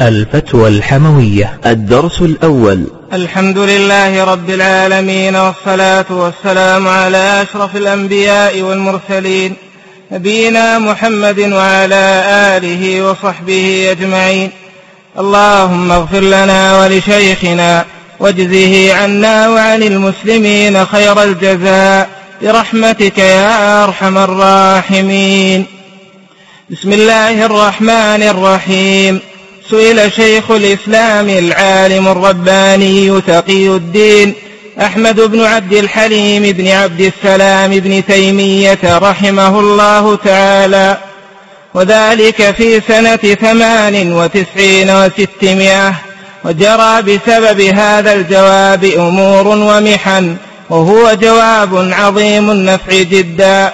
الفتوى الحموية. الدرس الأول. الحمد لله رب العالمين والصلاة والسلام على أشرف الأنبياء والمرسلين نبينا محمد وعلى آله وصحبه أجمعين. اللهم اغفر لنا ولشيخنا واجزه عنا وعن المسلمين خير الجزاء برحمتك يا أرحم الراحمين. بسم الله الرحمن الرحيم. سئل شيخ الإسلام العالم الرباني تقي الدين أحمد بن عبد الحليم بن عبد السلام بن تيمية رحمه الله تعالى وذلك في سنة ثمان وتسعين وستمائة وجرى بسبب هذا الجواب أمور ومحن وهو جواب عظيم النفع جدا.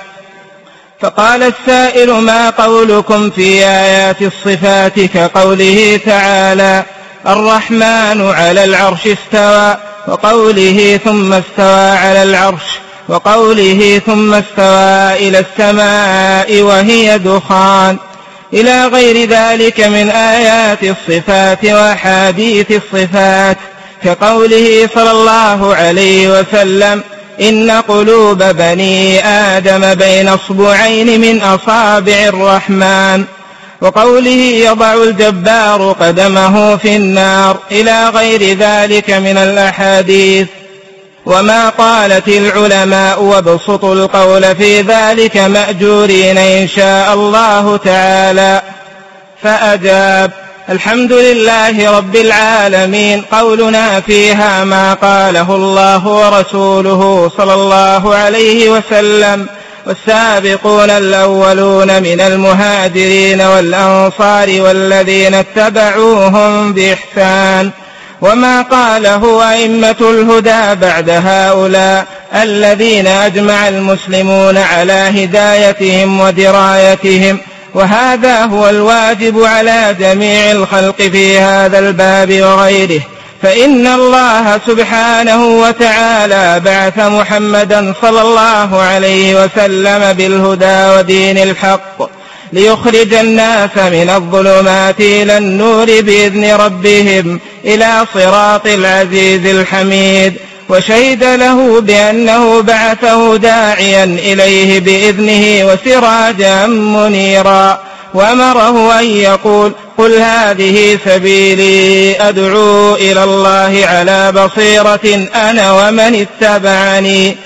فقال السائل ما قولكم في آيات الصفات كقوله تعالى الرحمن على العرش استوى وقوله ثم استوى على العرش وقوله ثم استوى إلى السماء وهي دخان إلى غير ذلك من آيات الصفات وأحاديث الصفات كقوله صلى الله عليه وسلم إن قلوب بني آدم بين أصبعين من أصابع الرحمن. وقوله يضع الجبار قدمه في النار إلى غير ذلك من الأحاديث. وما قالت العلماء وابسطوا القول في ذلك مأجورين إن شاء الله تعالى. فأجاب الحمد لله رب العالمين. قولنا فيها ما قاله الله ورسوله صلى الله عليه وسلم. والسابقون الأولون من المهاجرين والأنصار والذين اتبعوهم بإحسان. وما قاله أئمة الهدى بعد هؤلاء الذين أجمع المسلمون على هدايتهم ودرايتهم. وهذا هو الواجب على جميع الخلق في هذا الباب وغيره. فإن الله سبحانه وتعالى بعث محمدا صلى الله عليه وسلم بالهدى ودين الحق ليخرج الناس من الظلمات إلى النور بإذن ربهم إلى صراط العزيز الحميد. وشهد له بأنه بعثه داعيا إليه بإذنه وسراجا منيرا وأمره أن يقول قل هذه سبيلي أدعو إلى الله على بصيرة أنا ومن اتبعني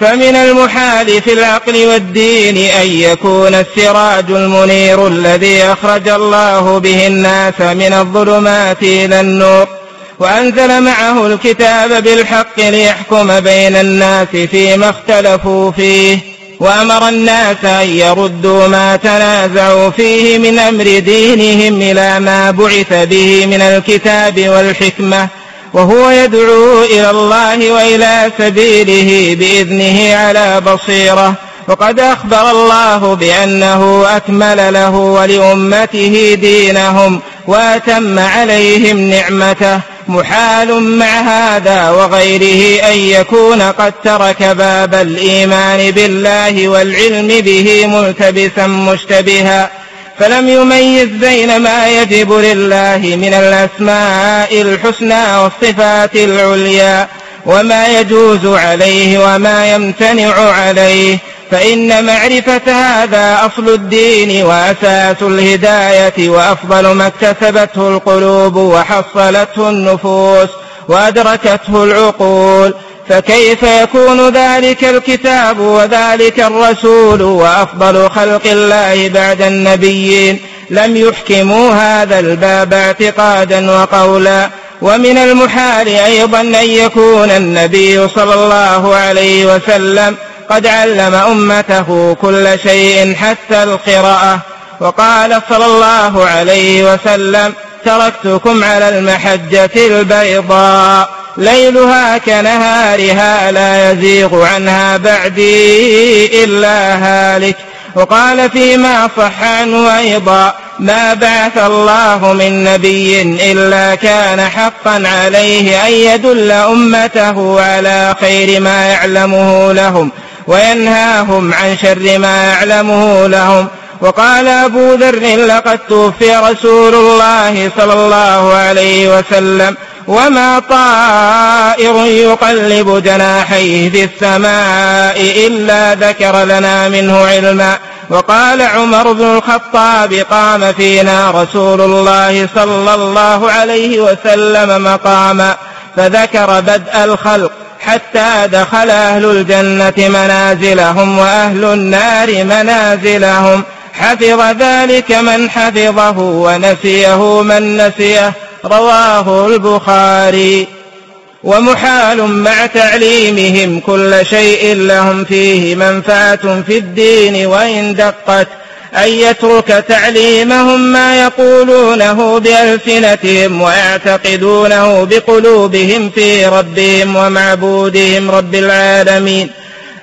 فمن المحال في العقل والدين أن يكون السراج المنير الذي أخرج الله به الناس من الظلمات إلى النور وأنزل معه الكتاب بالحق ليحكم بين الناس فيما اختلفوا فيه وأمر الناس أن يردوا ما تنازعوا فيه من أمر دينهم إلى ما بعث به من الكتاب والحكمة وهو يدعو إلى الله وإلى سبيله بإذنه على بصيرة وقد أخبر الله بأنه أكمل له ولأمته دينهم وأتم عليهم نعمته محال مع هذا وغيره أن يكون قد ترك باب الإيمان بالله والعلم به ملتبسا مشتبها فلم يميز بين ما يجب لله من الأسماء الحسنى والصفات العليا وما يجوز عليه وما يمتنع عليه فإن معرفة هذا أصل الدين وأساس الهداية وأفضل ما اكتسبته القلوب وحصلته النفوس وأدركته العقول. فكيف يكون ذلك الكتاب وذلك الرسول وأفضل خلق الله بعد النبيين؟ لم يحكموا هذا الباب اعتقادا وقولا. ومن المحال أيضا أن يكون النبي صلى الله عليه وسلم قد علم أمته كل شيء حتى القراءة. وقال صلى الله عليه وسلم تركتكم على المحجة البيضاء. ليلها كنهارها لا يزيغ عنها بعدي إلا هالك. وقال فيما صح عنه أيضا ما بعث الله من نبي إلا كان حقا عليه أن يدل أمته على خير ما يعلمه لهم. وينهاهم عن شر ما يعلمه لهم. وقال أبو ذر لقد توفي رسول الله صلى الله عليه وسلم وما طائر يقلب جناحيه في السماء إلا ذكر لنا منه علما. وقال عمر بن الخطاب قام فينا رسول الله صلى الله عليه وسلم مقاما فذكر بدء الخلق. حتى دخل أهل الجنة منازلهم وأهل النار منازلهم. حفظ ذلك من حفظه ونسيه من نسيه. رواه البخاري. ومحال مع تعليمهم كل شيء لهم فيه منفعة في الدين وإن دقت أن يترك تعليمهم ما يقولونه بألسنتهم ويعتقدونه بقلوبهم في ربهم ومعبودهم رب العالمين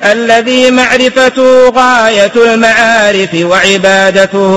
الذي معرفته غاية المعارف وعبادته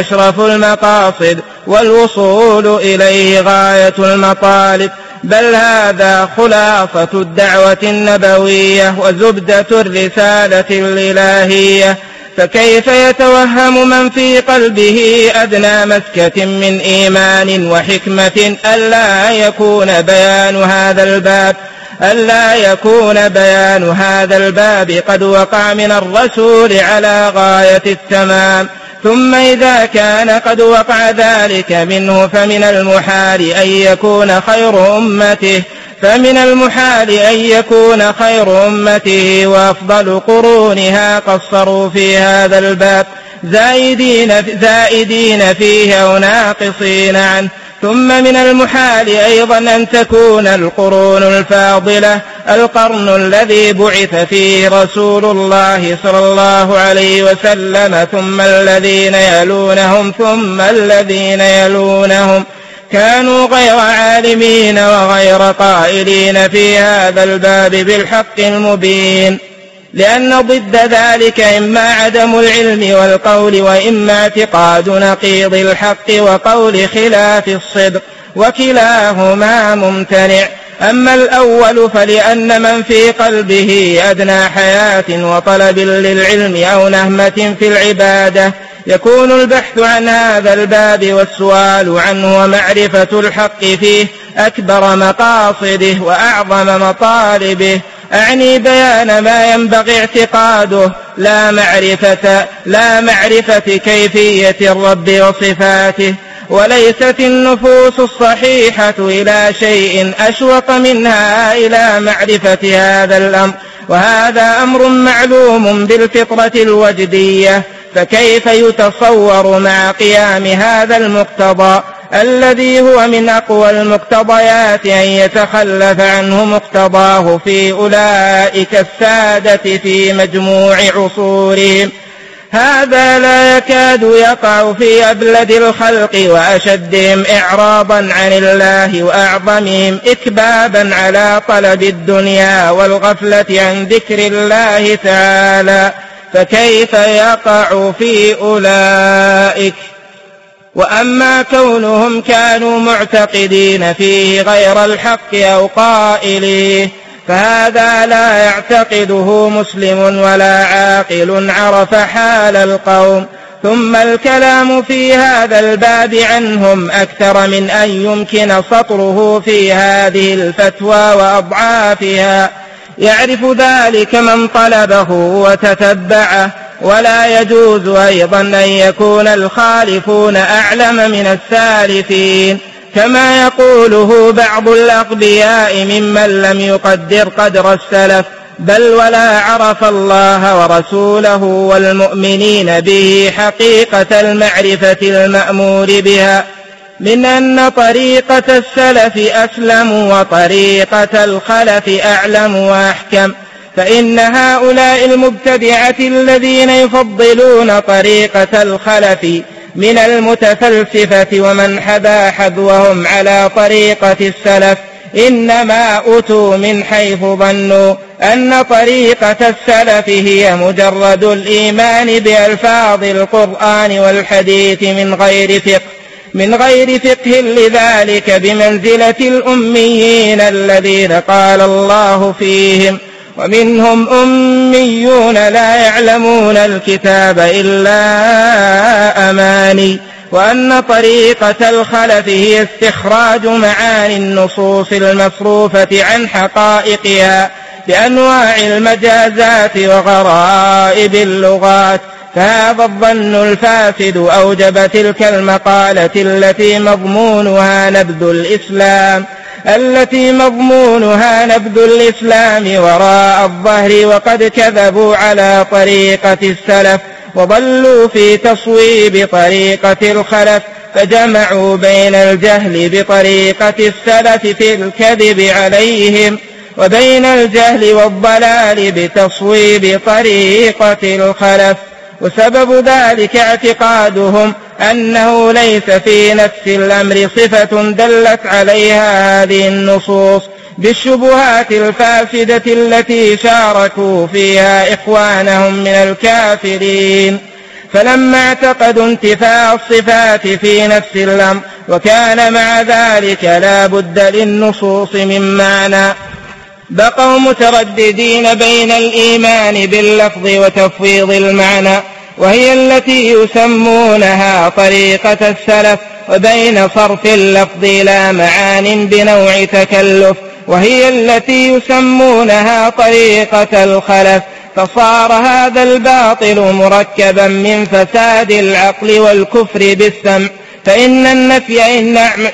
أشرف المقاصد والوصول إليه غاية المطالب بل هذا خلاصة الدعوة النبوية وزبدة الرسالة الإلهية فكيف يتوهم من في قلبه أدنى مسكة من إيمان وحكمة ألا يكون بيان هذا الباب ألا يكون بيان هذا الباب قد وقع من الرسول على غاية التمام ثم إذا كان قد وقع ذلك منه فمن المحال أن يكون خير أمته فمن المحال أن يكون خير أمته وأفضل قرونها قصروا في هذا الباب زائدين, زائدين فيه أو ناقصين عنه. ثم من المحال أيضا أن تكون القرون الفاضلة القرن الذي بعث فيه رسول الله صلى الله عليه وسلم ثم الذين يلونهم ثم الذين يلونهم. كانوا غير عالمين وغير قائلين في هذا الباب بالحق المبين لأن ضد ذلك إما عدم العلم والقول وإما اعتقاد نقيض الحق وقول خلاف الصدق وكلاهما ممتنع. أما الأول فلأن من في قلبه أدنى حياة وطلب للعلم أو نهمة في العبادة. يكون البحث عن هذا الباب والسؤال عنه ومعرفة الحق فيه أكبر مقاصده وأعظم مطالبه. أعني بيان ما ينبغي اعتقاده. لا معرفة لا معرفة كيفية الرب وصفاته. وليست النفوس الصحيحة إلى شيء أشوق منها إلى معرفة هذا الأمر. وهذا أمر معلوم بالفطرة الوجدية. فكيف يتصور مع قيام هذا المقتضى الذي هو من أقوى المقتضيات أن يتخلف عنه مقتضاه في أولئك السادة في مجموع عصورهم؟ هذا لا يكاد يقع في أبلد الخلق وأشدهم إعراضا عن الله وأعظمهم إكبابا على طلب الدنيا والغفلة عن ذكر الله تعالى. فكيف يقع في أولئك؟ وأما كونهم كانوا معتقدين فيه غير الحق أو قائليه فهذا لا يعتقده مسلم ولا عاقل عرف حال القوم. ثم الكلام في هذا الباب عنهم أكثر من أن يمكن سطره في هذه الفتوى وأضعافها. يعرف ذلك من طلبه وتتبعه ولا يجوز أيضا أن يكون الخالفون أعلم من السالفين كما يقوله بعض الأغبياء ممن لم يقدر قدر السلف بل ولا عرف الله ورسوله والمؤمنين به حقيقة المعرفة المأمور بها. من أن طريقة السلف أسلم وطريقة الخلف أعلم وأحكم فإن هؤلاء المبتدعة الذين يفضلون طريقة الخلف من المتفلسفة ومن حذا حذوهم على طريقة السلف إنما أتوا من حيث ظنوا أن طريقة السلف هي مجرد الإيمان بألفاظ القرآن والحديث من غير فقه. من غير فقه لذلك بمنزلة الأميين الذين قال الله فيهم ومنهم أميون لا يعلمون الكتاب إلا أماني وأن طريقة الخلف هي استخراج معاني النصوص المصروفة عن حقائقها بأنواع المجازات وغرائب اللغات فهذا الظن الفاسد أوجب تلك المقالة التي مضمونها نبذ الإسلام. التي مضمونها نبذ الإسلام وراء الظهر وقد كذبوا على طريقة السلف وضلوا في تصويب طريقة الخلف فجمعوا بين الجهل بطريقة السلف في الكذب عليهم وبين الجهل والضلال بتصويب طريقة الخلف. وسبب ذلك اعتقادهم أنه ليس في نفس الأمر صفة دلت عليها هذه النصوص بالشبهات الفاسدة التي شاركوا فيها إخوانهم من الكافرين. فلما اعتقدوا انتفاء الصفات في نفس الأمر وكان مع ذلك لا بد للنصوص من معنى. بقوا مترددين بين الإيمان باللفظ وتفويض المعنى. وهي التي يسمونها طريقة السلف وبين صرف اللفظ إلى معان بنوع تكلف. وهي التي يسمونها طريقة الخلف فصار هذا الباطل مركبا من فساد العقل والكفر بالسمع. فإن النفي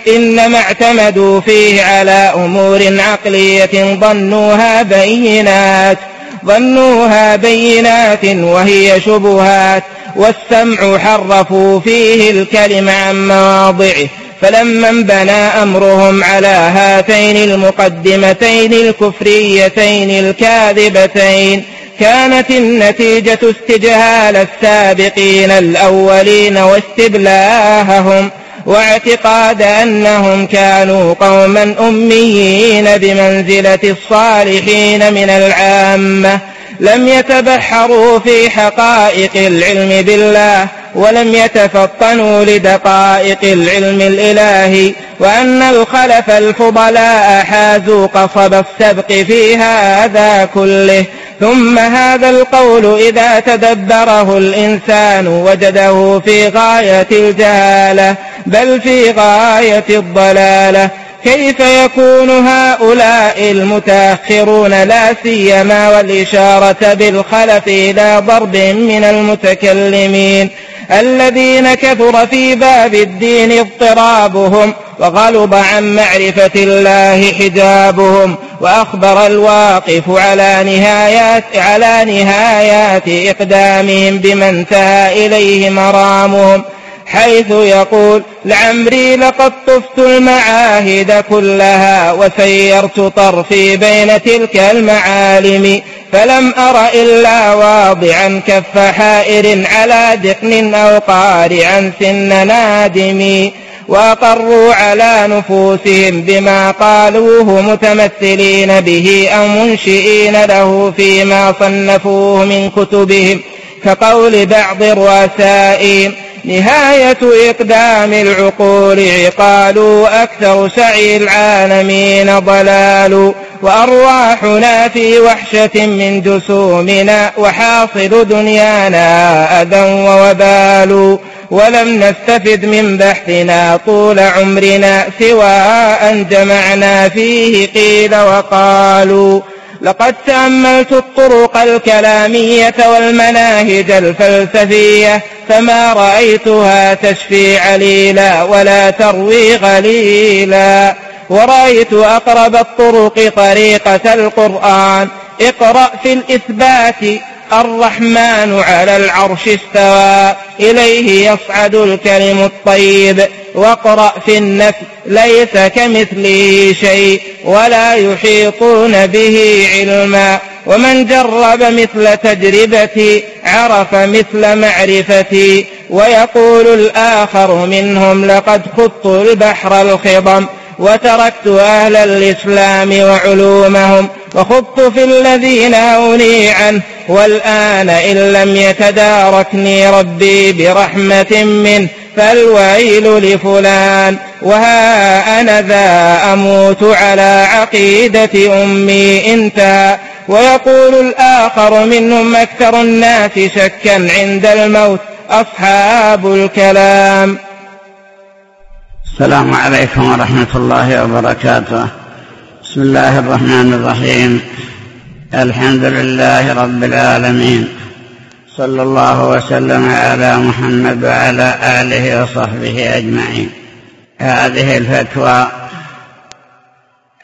إنما اعتمدوا فيه على أمور عقلية ظنوها بينات. ظنوها بينات وهي شبهات والسمع حرفوا فيه الكلم عن مواضعه فلما انبنى أمرهم على هاتين المقدمتين الكفريتين الكاذبتين كانت النتيجة استجهال السابقين الأولين واستبلاههم. واعتقاد أنهم كانوا قوما أميين بمنزلة الصالحين من العامة. لم يتبحروا في حقائق العلم بالله ولم يتفطنوا لدقائق العلم الإلهي. وأن الخلف الفضلاء حازوا قصب السبق في هذا كله. ثم هذا القول إذا تدبره الإنسان وجده في غاية الجهالة بل في غاية الضلالة. كيف يكون هؤلاء المتأخرون لا سيما والإشارة بالخلف إلى ضرب من المتكلمين الذين كثر في باب الدين اضطرابهم وغلب عن معرفة الله حجابهم وأخبر الواقف على نهايات على نهايات إقدامهم بما انتهى إليه مرامهم حيث يقول لعمري لقد طفت المعاهد كلها وسيرت طرفي بين تلك المعالم فلم أر إلا واضعا كف حائر على دقن أو قارعا سن نادم وأقروا على نفوسهم بما قالوه متمثلين به أو منشئين له فيما صنفوه من كتبهم كقول بعض الرؤساء نهاية إقدام العقول عقال أكثر سعي العالمين ضلال وأرواحنا في وحشة من جسومنا وحاصل دنيانا أذى ووبال ولم نستفد من بحثنا طول عمرنا سوى أن جمعنا فيه قيل وقالوا لقد تأملت الطرق الكلامية والمناهج الفلسفية فما رأيتها تشفي عليلا ولا تروي غليلا. ورأيت أقرب الطرق طريقة القرآن. اقرأ في الإثبات الرحمن على العرش استوى إليه يصعد الكلم الطيب. واقرأ في النفس ليس كمثله شيء ولا يحيطون به علما. ومن جرب مثل تجربتي عرف مثل معرفتي. ويقول الآخر منهم لقد خضت البحر الخضم وتركت أهل الإسلام وعلومهم وخضت في الذين أوني عنه والآن إن لم يتداركني ربي برحمة منه. فالويل لفلان وها أنا ذا أموت على عقيدة أمي انتهى ويقول الآخر منهم أكثر الناس شكا عند الموت أصحاب الكلام. السلام عليكم ورحمة الله وبركاته. بسم الله الرحمن الرحيم. الحمد لله رب العالمين. صلى الله وسلم على محمد وعلى آله وصحبه أجمعين. هذه الفتوى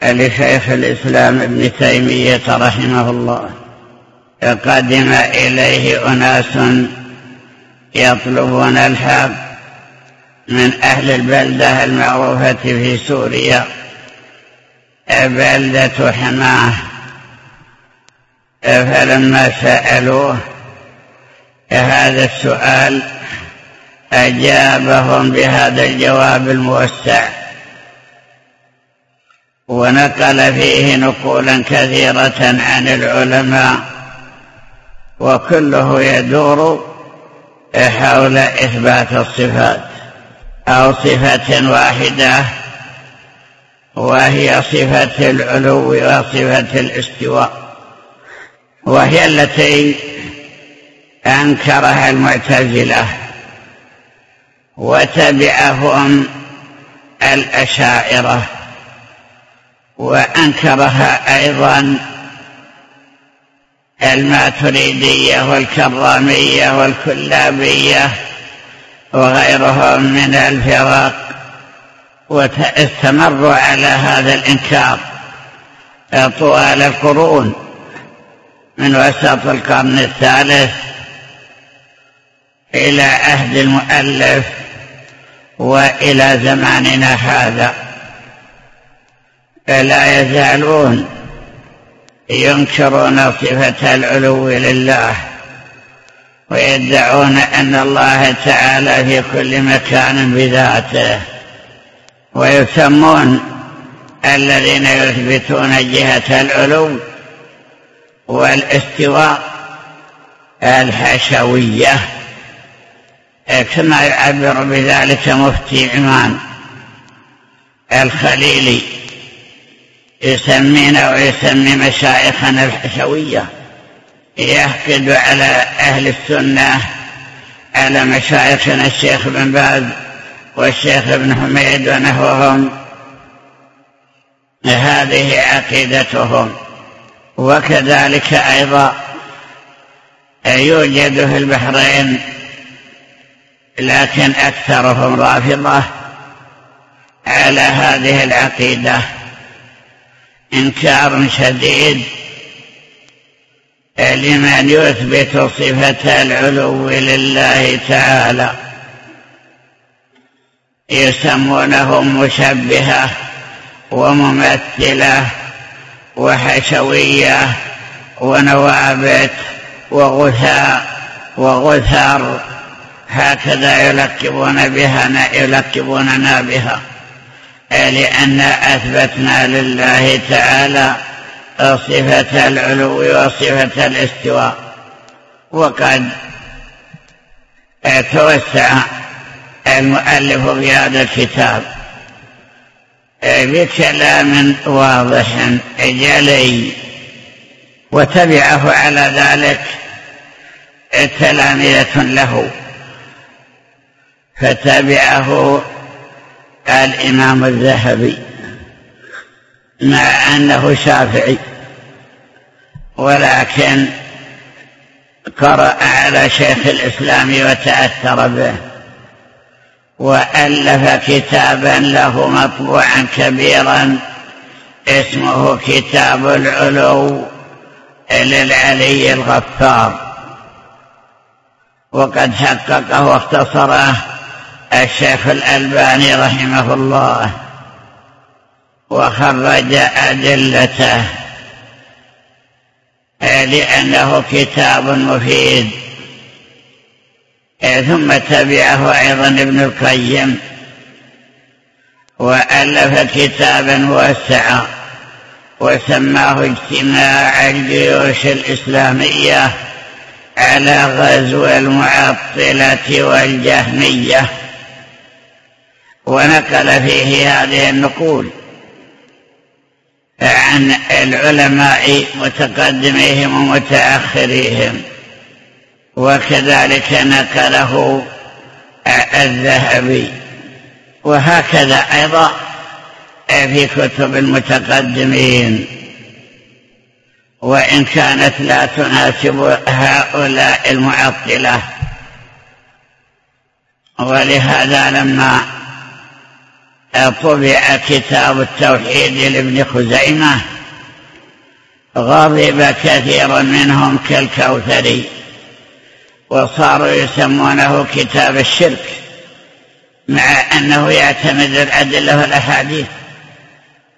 لشيخ الإسلام ابن تيمية رحمه الله. قدم إليه أناس يطلبون الحق من أهل البلدة المعروفة في سوريا. بلدة حماة. فلما سألوه هذا السؤال أجابهم بهذا الجواب الموسع. ونقل فيه نقولا كثيرة عن العلماء وكله يدور حول إثبات الصفات أو صفة واحدة وهي صفة العلو وصفة الاستواء وهي التي أنكرها المعتزلة وتبعهم الأشاعرة وأنكرها أيضا الماتريدية والكرامية والكلابية وغيرهم من الفرق واستمروا على هذا الإنكار طوال القرون من وسط القرن الثالث إلى عهد المؤلف وإلى زماننا هذا. لا يزالون ينكرون صفة العلو لله ويدعون أن الله تعالى في كل مكان بذاته. ويسمون الذين يثبتون جهة العلو والاستواء الحشوية. كما يعبر بذلك مفتي عمان الخليلي يسمينا ويسمي مشايخنا الحشوية يحقد على أهل السنة على مشايخنا الشيخ بن باز والشيخ ابن حميد ونحوهم. هذه عقيدتهم. وكذلك أيضا يوجد في البحرين لكن أكثرهم رافضة على هذه العقيدة. إنكار شديد لمن يثبت صفة العلو لله تعالى. يسمونهم مشبهة وممثلة وحشوية ونوابت وغثاء وغثر. هكذا يلقبون بها يلقبوننا بها. لأن أثبتنا لله تعالى صفة العلو وصفة الاستواء. وقد توسع المؤلف في هذا الكتاب. بكلام واضح جلي وتبعه على ذلك تلامذة له. فتبعه الإمام الذهبي مع أنه شافعي ولكن قرأ على شيخ الإسلام وتأثر به وألف كتابا له مطبوعا كبيرا اسمه كتاب العلو للعلي الغفار وقد حققه واختصره الشيخ الألباني رحمه الله وخرج أدلته لأنه كتاب مفيد ثم تبعه أيضا ابن القيم وألف كتابا واسعا وسماه اجتماع الجيوش الإسلامية على غزو المعطلة والجهمية. ونقل فيه هذه النقول عن العلماء متقدميهم ومتأخريهم وكذلك نقله الذهبي. وهكذا أيضا في كتب المتقدمين. وإن كانت لا تناسب هؤلاء المعطلة. ولهذا لما طبع كتاب التوحيد لابن خزيمة غضب كثير منهم كالكوثري وصاروا يسمونه كتاب الشرك مع أنه يعتمد الأدلة والأحاديث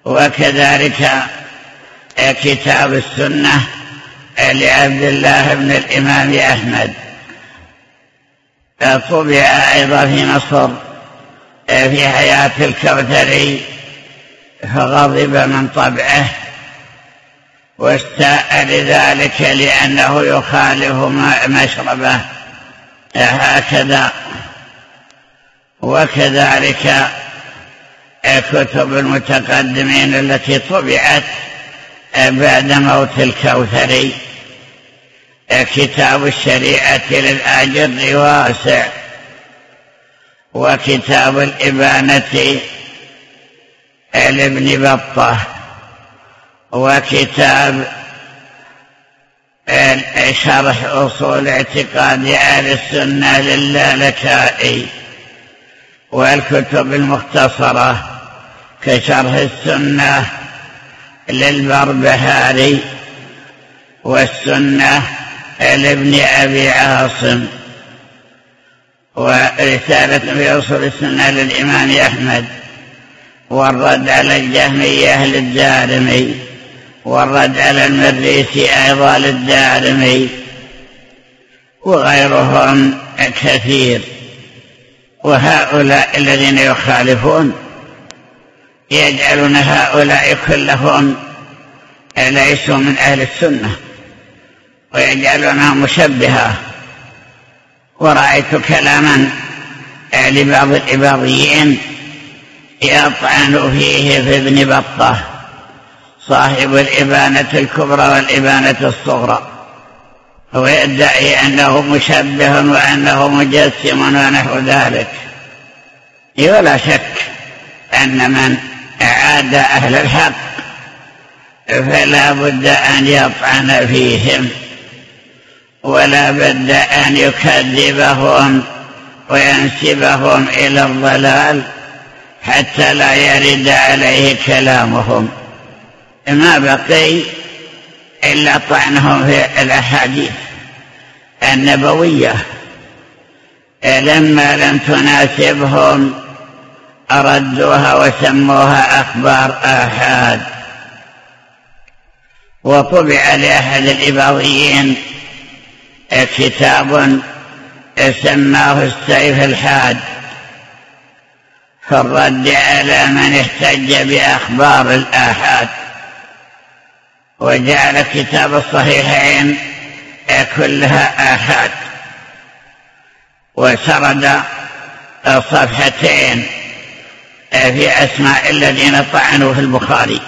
وكذلك كتاب السنة لعبد الله بن الإمام أحمد. طبع أيضا في مصر في حياة الكوثري فغضب من طبعه واستاء لذلك لأنه يخالف مشربه. هكذا وكذلك كتب المتقدمين التي طبعت بعد موت الكوثري كتاب الشريعة للآجر واسع وكتاب الإبانة لابن بطة وكتاب شرح أصول اعتقاد أهل السنة للالكائي والكتب المختصرة كشرح السنة للبربهاري والسنة لابن أبي عاصم ورسالة في أصول السنة للإمام أحمد والرد على الجهمية للدارمي والرد على المريسي أيضا للدارمي وغيرهم كثير. وهؤلاء الذين يخالفون يجعلون هؤلاء كلهم ليسوا من أهل السنة ويجعلونها مشبهة. ورأيت كلاما لبعض العباضيين يطعن فيه في ابن بطة صاحب الإبانة الكبرى والإبانة الصغرى. ويدعي أنه مشبه وأنه مجسم ونحو ذلك. ولا شك أن من أعاد أهل الحق فلا بد أن يطعن فيهم. ولا بد أن يكذبهم وينسبهم إلى الضلال حتى لا يرد عليه كلامهم. ما بقي إلا طعنهم في الأحاديث النبوية. لما لم تناسبهم ردوها وسموها أخبار آحاد. وطبع لأحد الإباضيين كتاب سماه السيف الحاد في الرد على من احتج بأخبار الآحاد. وجعل كتاب الصحيحين كلها آحاد. وسرد صفحتين في أسماء الذين طعنوا في البخاري.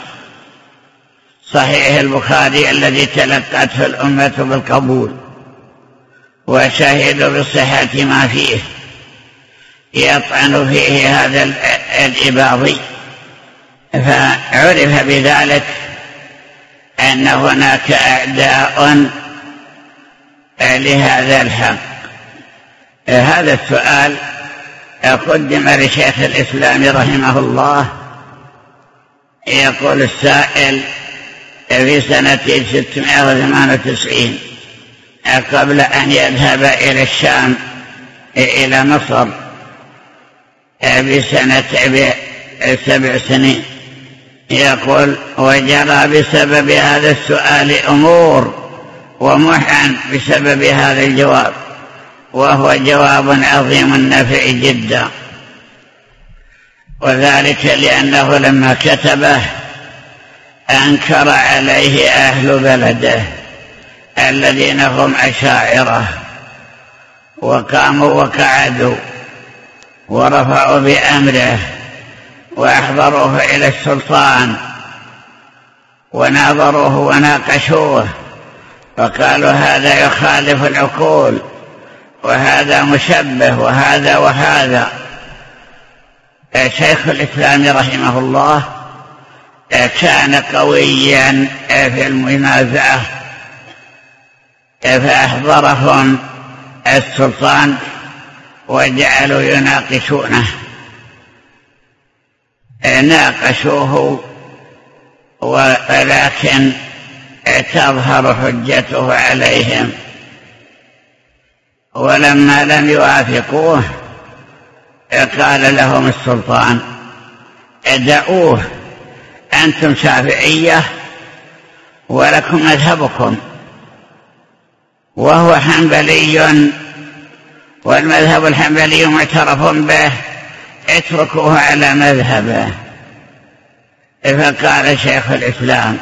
صحيح البخاري الذي تلقته الأمة بالقبول. وشهدوا بصحة ما فيه. يطعن فيه هذا الإباضي. فعرف بذلك أن هناك أعداء لهذا الحق. هذا السؤال قدم لشيخ الإسلام رحمه الله. يقول السائل في سنة 698 قبل أن يذهب إلى الشام إلى مصر بسنة سبع سنين. يقول وجرى بسبب هذا السؤال أمور ومحن بسبب هذا الجواب وهو جواب عظيم النفع جدا. وذلك لأنه لما كتبه أنكر عليه أهل بلده. الذين هم أشاعرة وقاموا وقعدوا ورفعوا بأمره وأحضروه إلى السلطان وناظروه وناقشوه وقالوا هذا يخالف العقول وهذا مشبه وهذا وهذا. شيخ الإسلام رحمه الله كان قويا في المنازعة فأحضرهم السلطان وجعلوا يناقشونه. ناقشوه ولكن تظهر حجته عليهم. ولما لم يوافقوه قال لهم السلطان ادعوه أنتم شافعية ولكم مذهبكم. وهو حنبلي والمذهب الحنبلي معترف به اتركوه على مذهبه. فقال شيخ الإسلام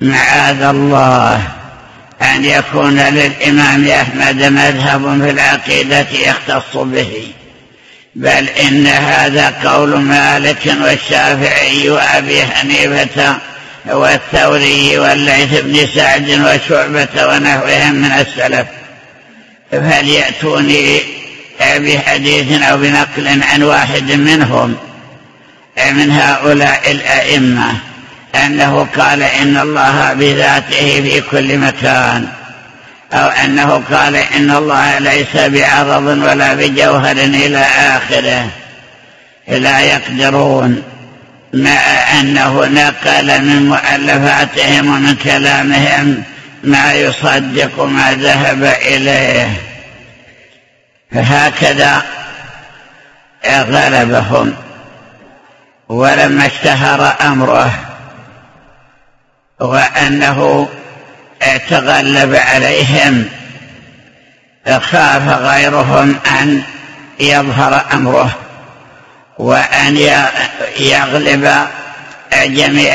معاذ الله أن يكون للإمام أحمد مذهب في العقيدة يختص به بل إن هذا قول مالك والشافعي وأبي حنيفة والثوري والليث بن سعد وشعبة ونحوهم من السلف. فليأتوني بحديث أو بنقل عن واحد منهم من هؤلاء الأئمة أنه قال إن الله بذاته في كل مكان؟ أو أنه قال إن الله ليس بعرض ولا بجوهر إلى آخره؟ لا يقدرون. مع أنه نقل من مؤلفاتهم ومن كلامهم ما يصدق ما ذهب إليه. فهكذا غلبهم ولما اشتهر أمره وأنه تغلب عليهم خاف غيرهم أن يظهر أمره. وأن يغلب جميع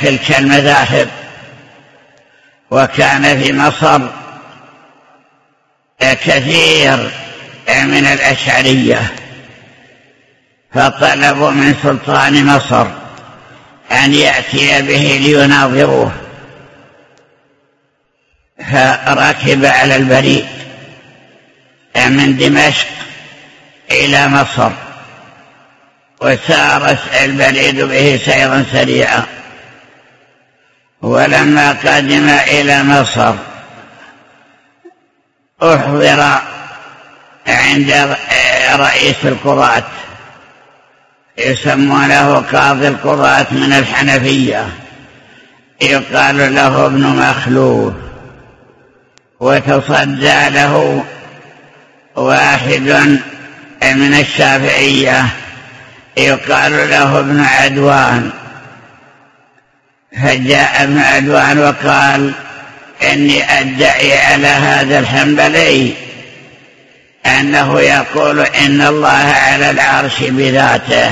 تلك المذاهب. وكان في مصر كثير من الأشعرية. فطلبوا من سلطان مصر أن يأتي به ليناظروه. فركب على البريد من دمشق إلى مصر. وسار البريد به سيرا سريعا. ولما قدم إلى مصر أحضر عند رئيس القضاة يسمونه قاضي القضاة من الحنفية. يقال له ابن مخلوف. وتصدى له واحد من الشافعية. يقال له ابن عدوان. فجاء ابن عدوان وقال إني أدعي على هذا الحنبلي أنه يقول إن الله على العرش بذاته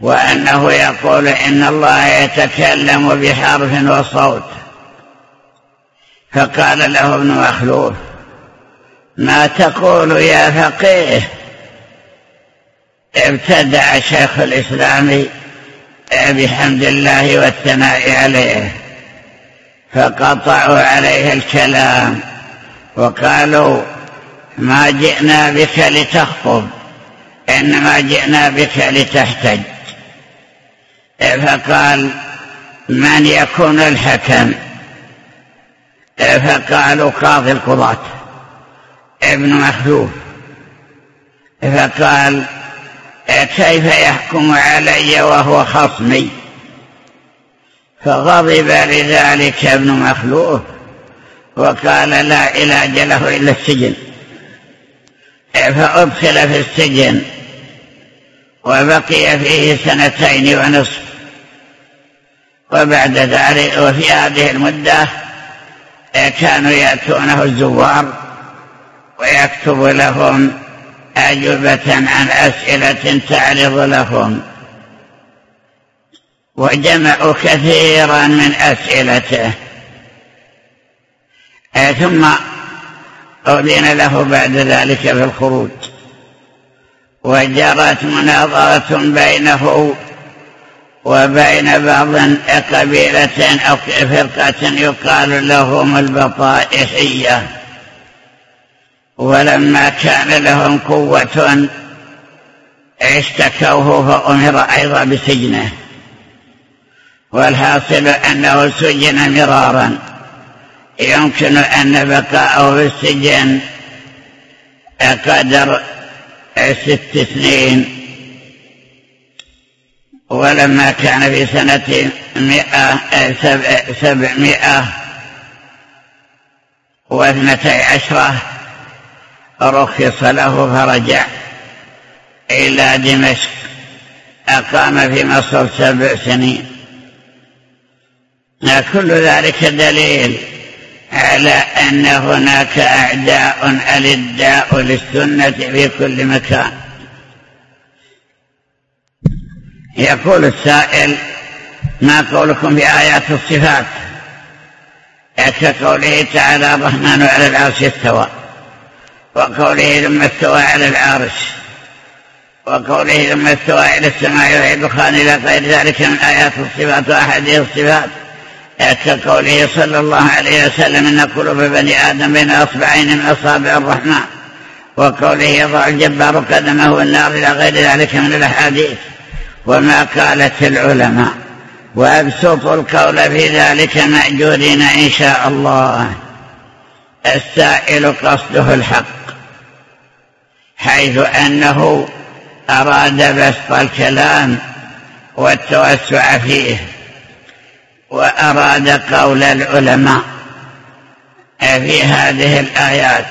وأنه يقول إن الله يتكلم بحرف وصوت. فقال له ابن مخلوف ما تقول يا فقيه ابتدع شيخ الإسلام بحمد الله والثناء عليه فقطعوا عليه الكلام وقالوا ما جئنا بك لتخطب إنما جئنا بك لتحتج. فقال من يكون الحكم؟ فقالوا قاضي القضاة ابن مخلوف فقال كيف يحكم علي وهو خصمي؟ فغضب لذلك ابن مخلوف وقال لا علاج له إلا السجن. فأدخل في السجن وبقي فيه سنتين ونصف. وبعد ذلك وفي هذه المدة كانوا يأتونه الزوار ويكتب لهم أجوبة عن أسئلة تعرض لهم. وجمعوا كثيرا من أسئلته. ثم أذن له بعد ذلك في وبين بعض قبيلة أو فرقة يقال لهم البطائحية. ولما كان لهم قوة اشتكوه فأمر أيضا بسجنه. والحاصل أنه سجن مرارا. يمكن أن بقاءه في السجن قدر ست سنين. ولما كان في سنة مئة سبعمائة واثنتي عشرة رخص له فرجع إلى دمشق. أقام في مصر سبع سنين. كل ذلك دليل على أن هناك أعداء ألداء للسنة في كل مكان. يقول السائل ما قولكم في آيات الصفات؟ كقوله تعالى الرحمن على العرش استوى. وقوله ثم استوى على العرش. وقوله ثم استوى إلى السماء وهي دخان إلى غير ذلك من آيات الصفات وأحاديث الصفات. كقوله صلى الله عليه وسلم إن قلوب بني آدم بين أصبعين من أصابع الرحمن. وقوله يضع الجبار قدمه النار إلى غير ذلك من الأحاديث. وما قالت العلماء. وابسطوا القول في ذلك مأجورين إن شاء الله. السائل قصده الحق. حيث أنه أراد بسط الكلام والتوسع فيه وأراد قول العلماء في هذه الآيات.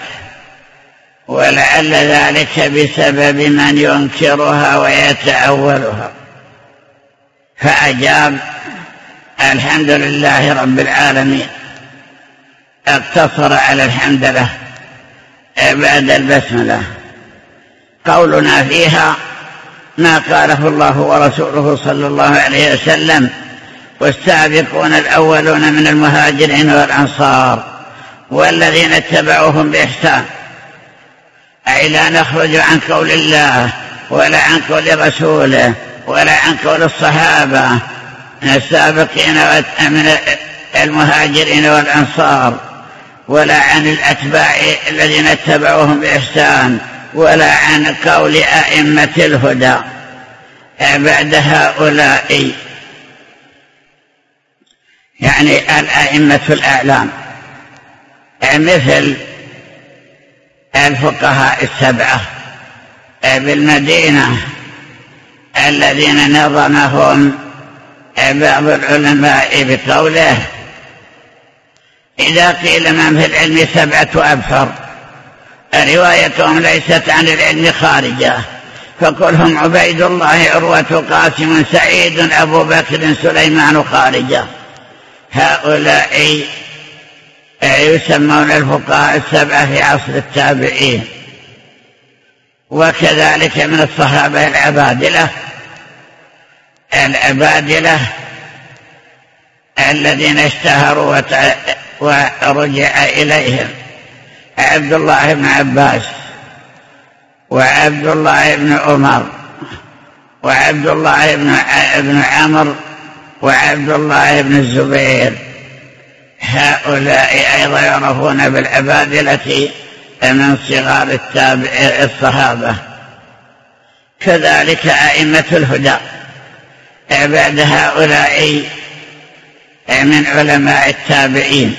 ولعل ذلك بسبب من ينكرها ويتأولها. فأجاب الحمد لله رب العالمين. اقتصر على الحمد له بعد البسملة. قولنا فيها ما قاله الله ورسوله صلى الله عليه وسلم والسابقون الأولون من المهاجرين والأنصار والذين اتبعوهم بإحسان. أي لا نخرج عن قول الله ولا عن قول رسوله ولا عن قول الصحابة من السابقين من المهاجرين والأنصار ولا عن الأتباع الذين اتبعوهم بإحسان. ولا عن قول أئمة الهدى بعد هؤلاء. يعني الأئمة الأعلام. مثل الفقهاء السبعة بالمدينة الذين نظمهم بعض العلماء بقوله إذا قيل من في العلم سبعة أبحر روايتهم ليست عن العلم خارجة. فكلهم عبيد الله عروة قاسم سعيد أبو بكر سليمان خارجة. هؤلاء يسمون الفقهاء السبعة في عصر التابعين. وكذلك من الصحابة العبادلة. العبادلة الذين اشتهروا ورجع إليهم. عبد الله بن عباس وعبد الله بن عمر وعبد الله بن عمر وعبد الله بن الزبير. هؤلاء أيضا يعرفون بالعبادلة من صغار التابع الصحابة. كذلك أئمة الهدى. بعد هؤلاء من علماء التابعين.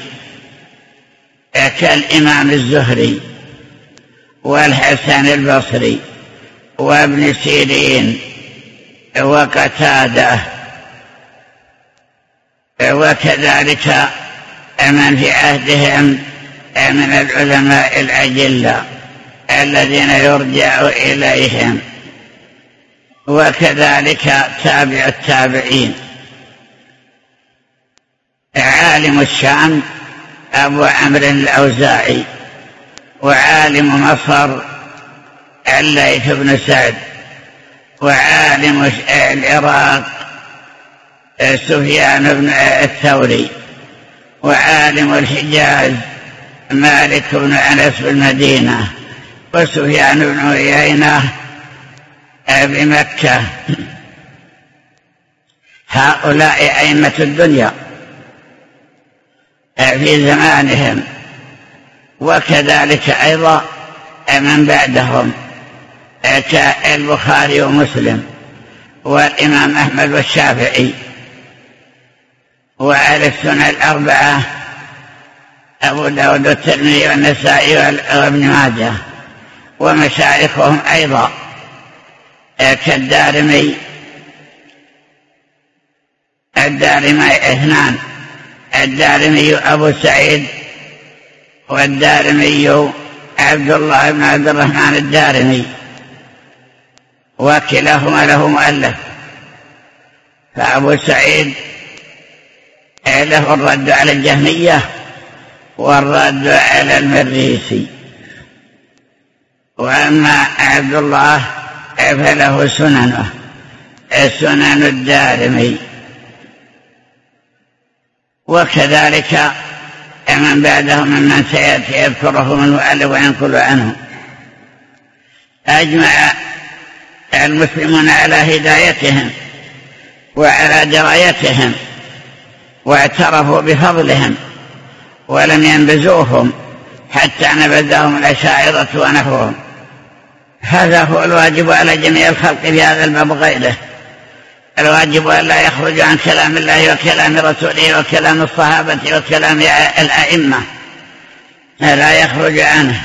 كالإمام الزهري والحسن البصري وابن سيرين وقتادة وكذلك من في عهدهم من العلماء الأجلة الذين يرجع إليهم وكذلك تابع التابعين. عالم الشام أبو عمرو الأوزاعي وعالم مصر الليث بن سعد وعالم العراق سفيان بن الثوري وعالم الحجاز مالك بن أنس بالمدينة وسفيان بن عيينة بمكة. هؤلاء أئمة الدنيا. في زمانهم وكذلك أيضا من بعدهم كالبخاري ومسلم والإمام أحمد والشافعي وعلى السنة الأربعة أبو داود والترمذي والنسائي وابن ماجه ومشايخهم أيضا. كالدارمي الدارمي اثنان. الدارمي أبو سعيد والدارمي عبد الله بن عبد الرحمن الدارمي. وكلاهما له مؤلف. فأبو سعيد له الرد على الجهمية والرد على المريسي. وأما عبد الله فله سننه سنن الدارمي. وكذلك من بعدهم ممن سيأتي يذكرهم المؤلف وينقل عنه. أجمع المسلمون على هدايتهم وعلى درايتهم واعترفوا بفضلهم ولم ينبذوهم حتى نبذهم الأشاعرة ونحوهم. هذا هو الواجب على جميع الخلق في هذا الباب غيره. الواجب أن لا يخرج عن كلام الله وكلام رسوله وكلام الصحابة وكلام الأئمة. لا يخرج عنه.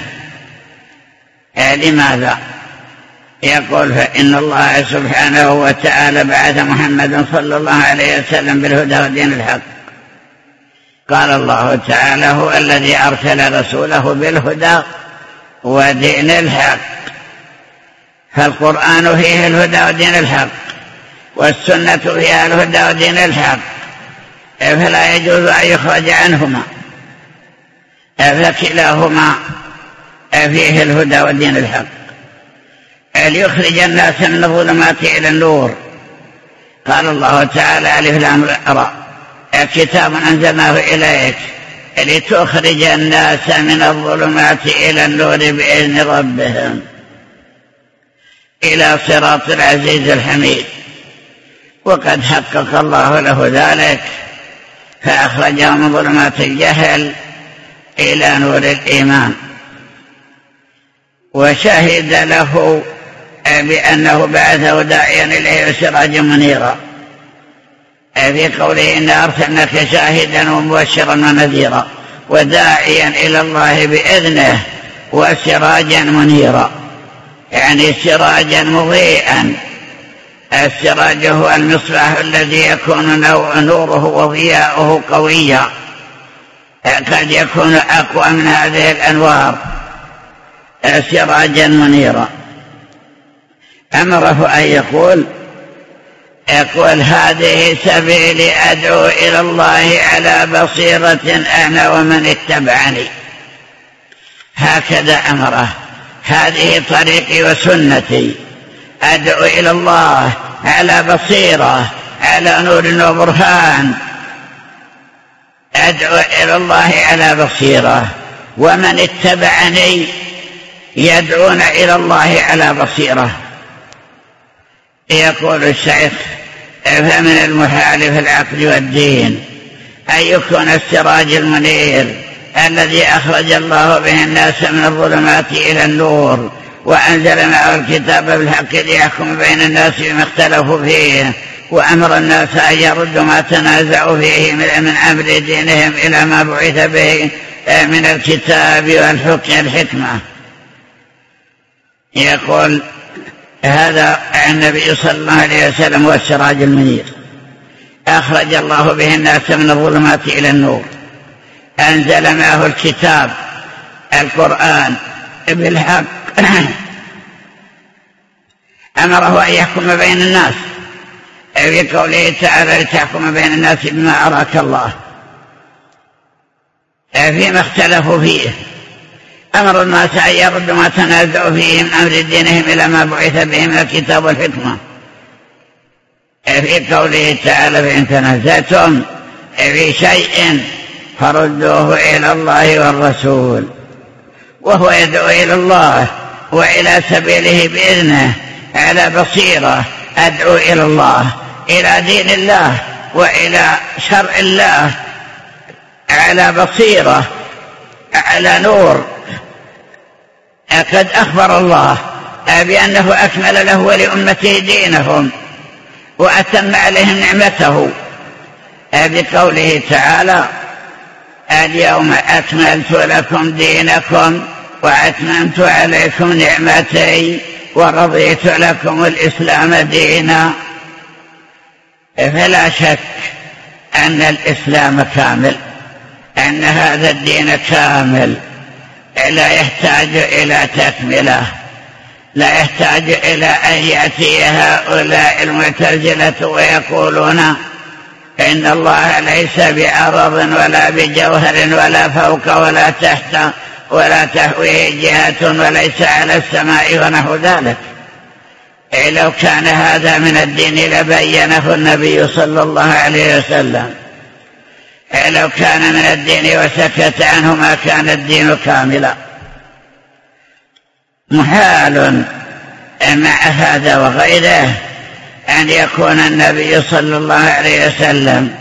لماذا؟ يقول فإن الله سبحانه وتعالى بعث محمد صلى الله عليه وسلم بالهدى ودين الحق. قال الله تعالى هو الذي أرسل رسوله بالهدى ودين الحق. فالقرآن فيه الهدى ودين الحق. والسنة فيها الهدى ودين الحق. فلا يجوز أن يخرج عنهما؟ فكلاهما فيه الهدى ودين الحق؟ ليخرج الناس من الظلمات إلى النور؟ قال الله تعالى ألف لام را كتاب أنزلناه إليك لتخرج الناس من الظلمات إلى النور بإذن ربهم. إلى صراط العزيز الحميد. وقد حقق الله له ذلك فأخرجه من ظلمات الجهل إلى نور الإيمان. وشهد له بأنه بعثه داعيا إليه وسراجا منيرا. في قوله إنا أرسلناك شاهدا ومبشرا ونذيرا وداعيا إلى الله بإذنه وسراجا منيرا. يعني سراجا مضيئا. السراج هو المصباح الذي يكون نوره وضياؤه قويا. قد يكون أقوى من هذه الأنوار. سراجا منيرا. أمره أن يقول يقول هذه سبيلي أدعو إلى الله على بصيرة أنا ومن اتبعني. هكذا أمره. هذه طريقي وسنتي. أدعو إلى الله على بصيرة على نور وبرهان. أدعو إلى الله على بصيرة. ومن اتبعني يدعون إلى الله على بصيرة. يقول الشيخ فمن المحال في العقل والدين. أن يكون السراج المنير الذي أخرج الله به الناس من الظلمات إلى النور؟ وأنزل معه الكتاب بالحق ليحكم بين الناس بما اختلفوا فيه وأمر الناس أن يردوا ما تنازعوا فيه من أمر دينهم إلى ما بعث به من الكتاب والحكم الحكمة يقول هذا النبي صلى الله عليه وسلم هو السراج المنير. أخرج الله به الناس من الظلمات إلى النور. أنزل معه الكتاب القرآن بالحق أمره أن يحكم بين الناس. في قوله تعالى لتحكم بين الناس بما أراك الله. فيما اختلفوا فيه. أمر الناس أن يردوا ما تنازعوا فيه من أمر دينهم إلى ما بعث به من الكتاب والحكمة. في قوله تعالى فإن تنازعتم في شيء فردوه إلى الله والرسول. وهو يدعو إلى الله وإلى سبيله بإذنه على بصيرة أدعو إلى الله إلى دين الله وإلى شرع الله على بصيرة على نور. قد أخبر الله بأنه أكمل له ولأمته دينهم وأتم عليهم نعمته بقوله تعالى اليوم أكملت لكم دينكم وأتممت عليكم نعمتي ورضيت لكم الإسلام دينا. فلا شك أن الإسلام كامل أن هذا الدين كامل. لا يحتاج إلى تكملة لا يحتاج إلى أن يأتي هؤلاء المعتزلة ويقولون إن الله ليس بعرض ولا بجوهر ولا فوق ولا تحت ولا تهويه جهة وليس على السماء ونحو ذلك. إيه لو كان هذا من الدين لبينه النبي صلى الله عليه وسلم. إيه لو كان من الدين وسكت عنه ما كان الدين كاملا. محال مع هذا وغيره أن يكون النبي صلى الله عليه وسلم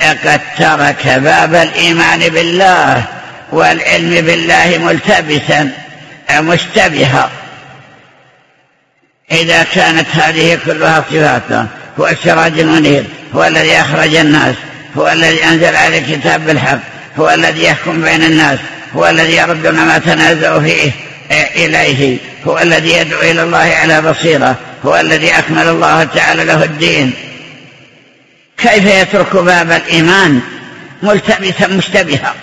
قد ترك باب الإيمان بالله والعلم بالله ملتبسا مشتبها. إذا كانت هذه كلها صفاته هو السراج المنير هو الذي أخرج الناس هو الذي أنزل على الكتاب بالحق هو الذي يحكم بين الناس هو الذي يردنا ما تنازعوا فيه إليه هو الذي يدعو إلى الله على بصيرة. هو الذي أكمل الله تعالى له الدين. كيف يترك باب الإيمان ملتبسا مشتبها؟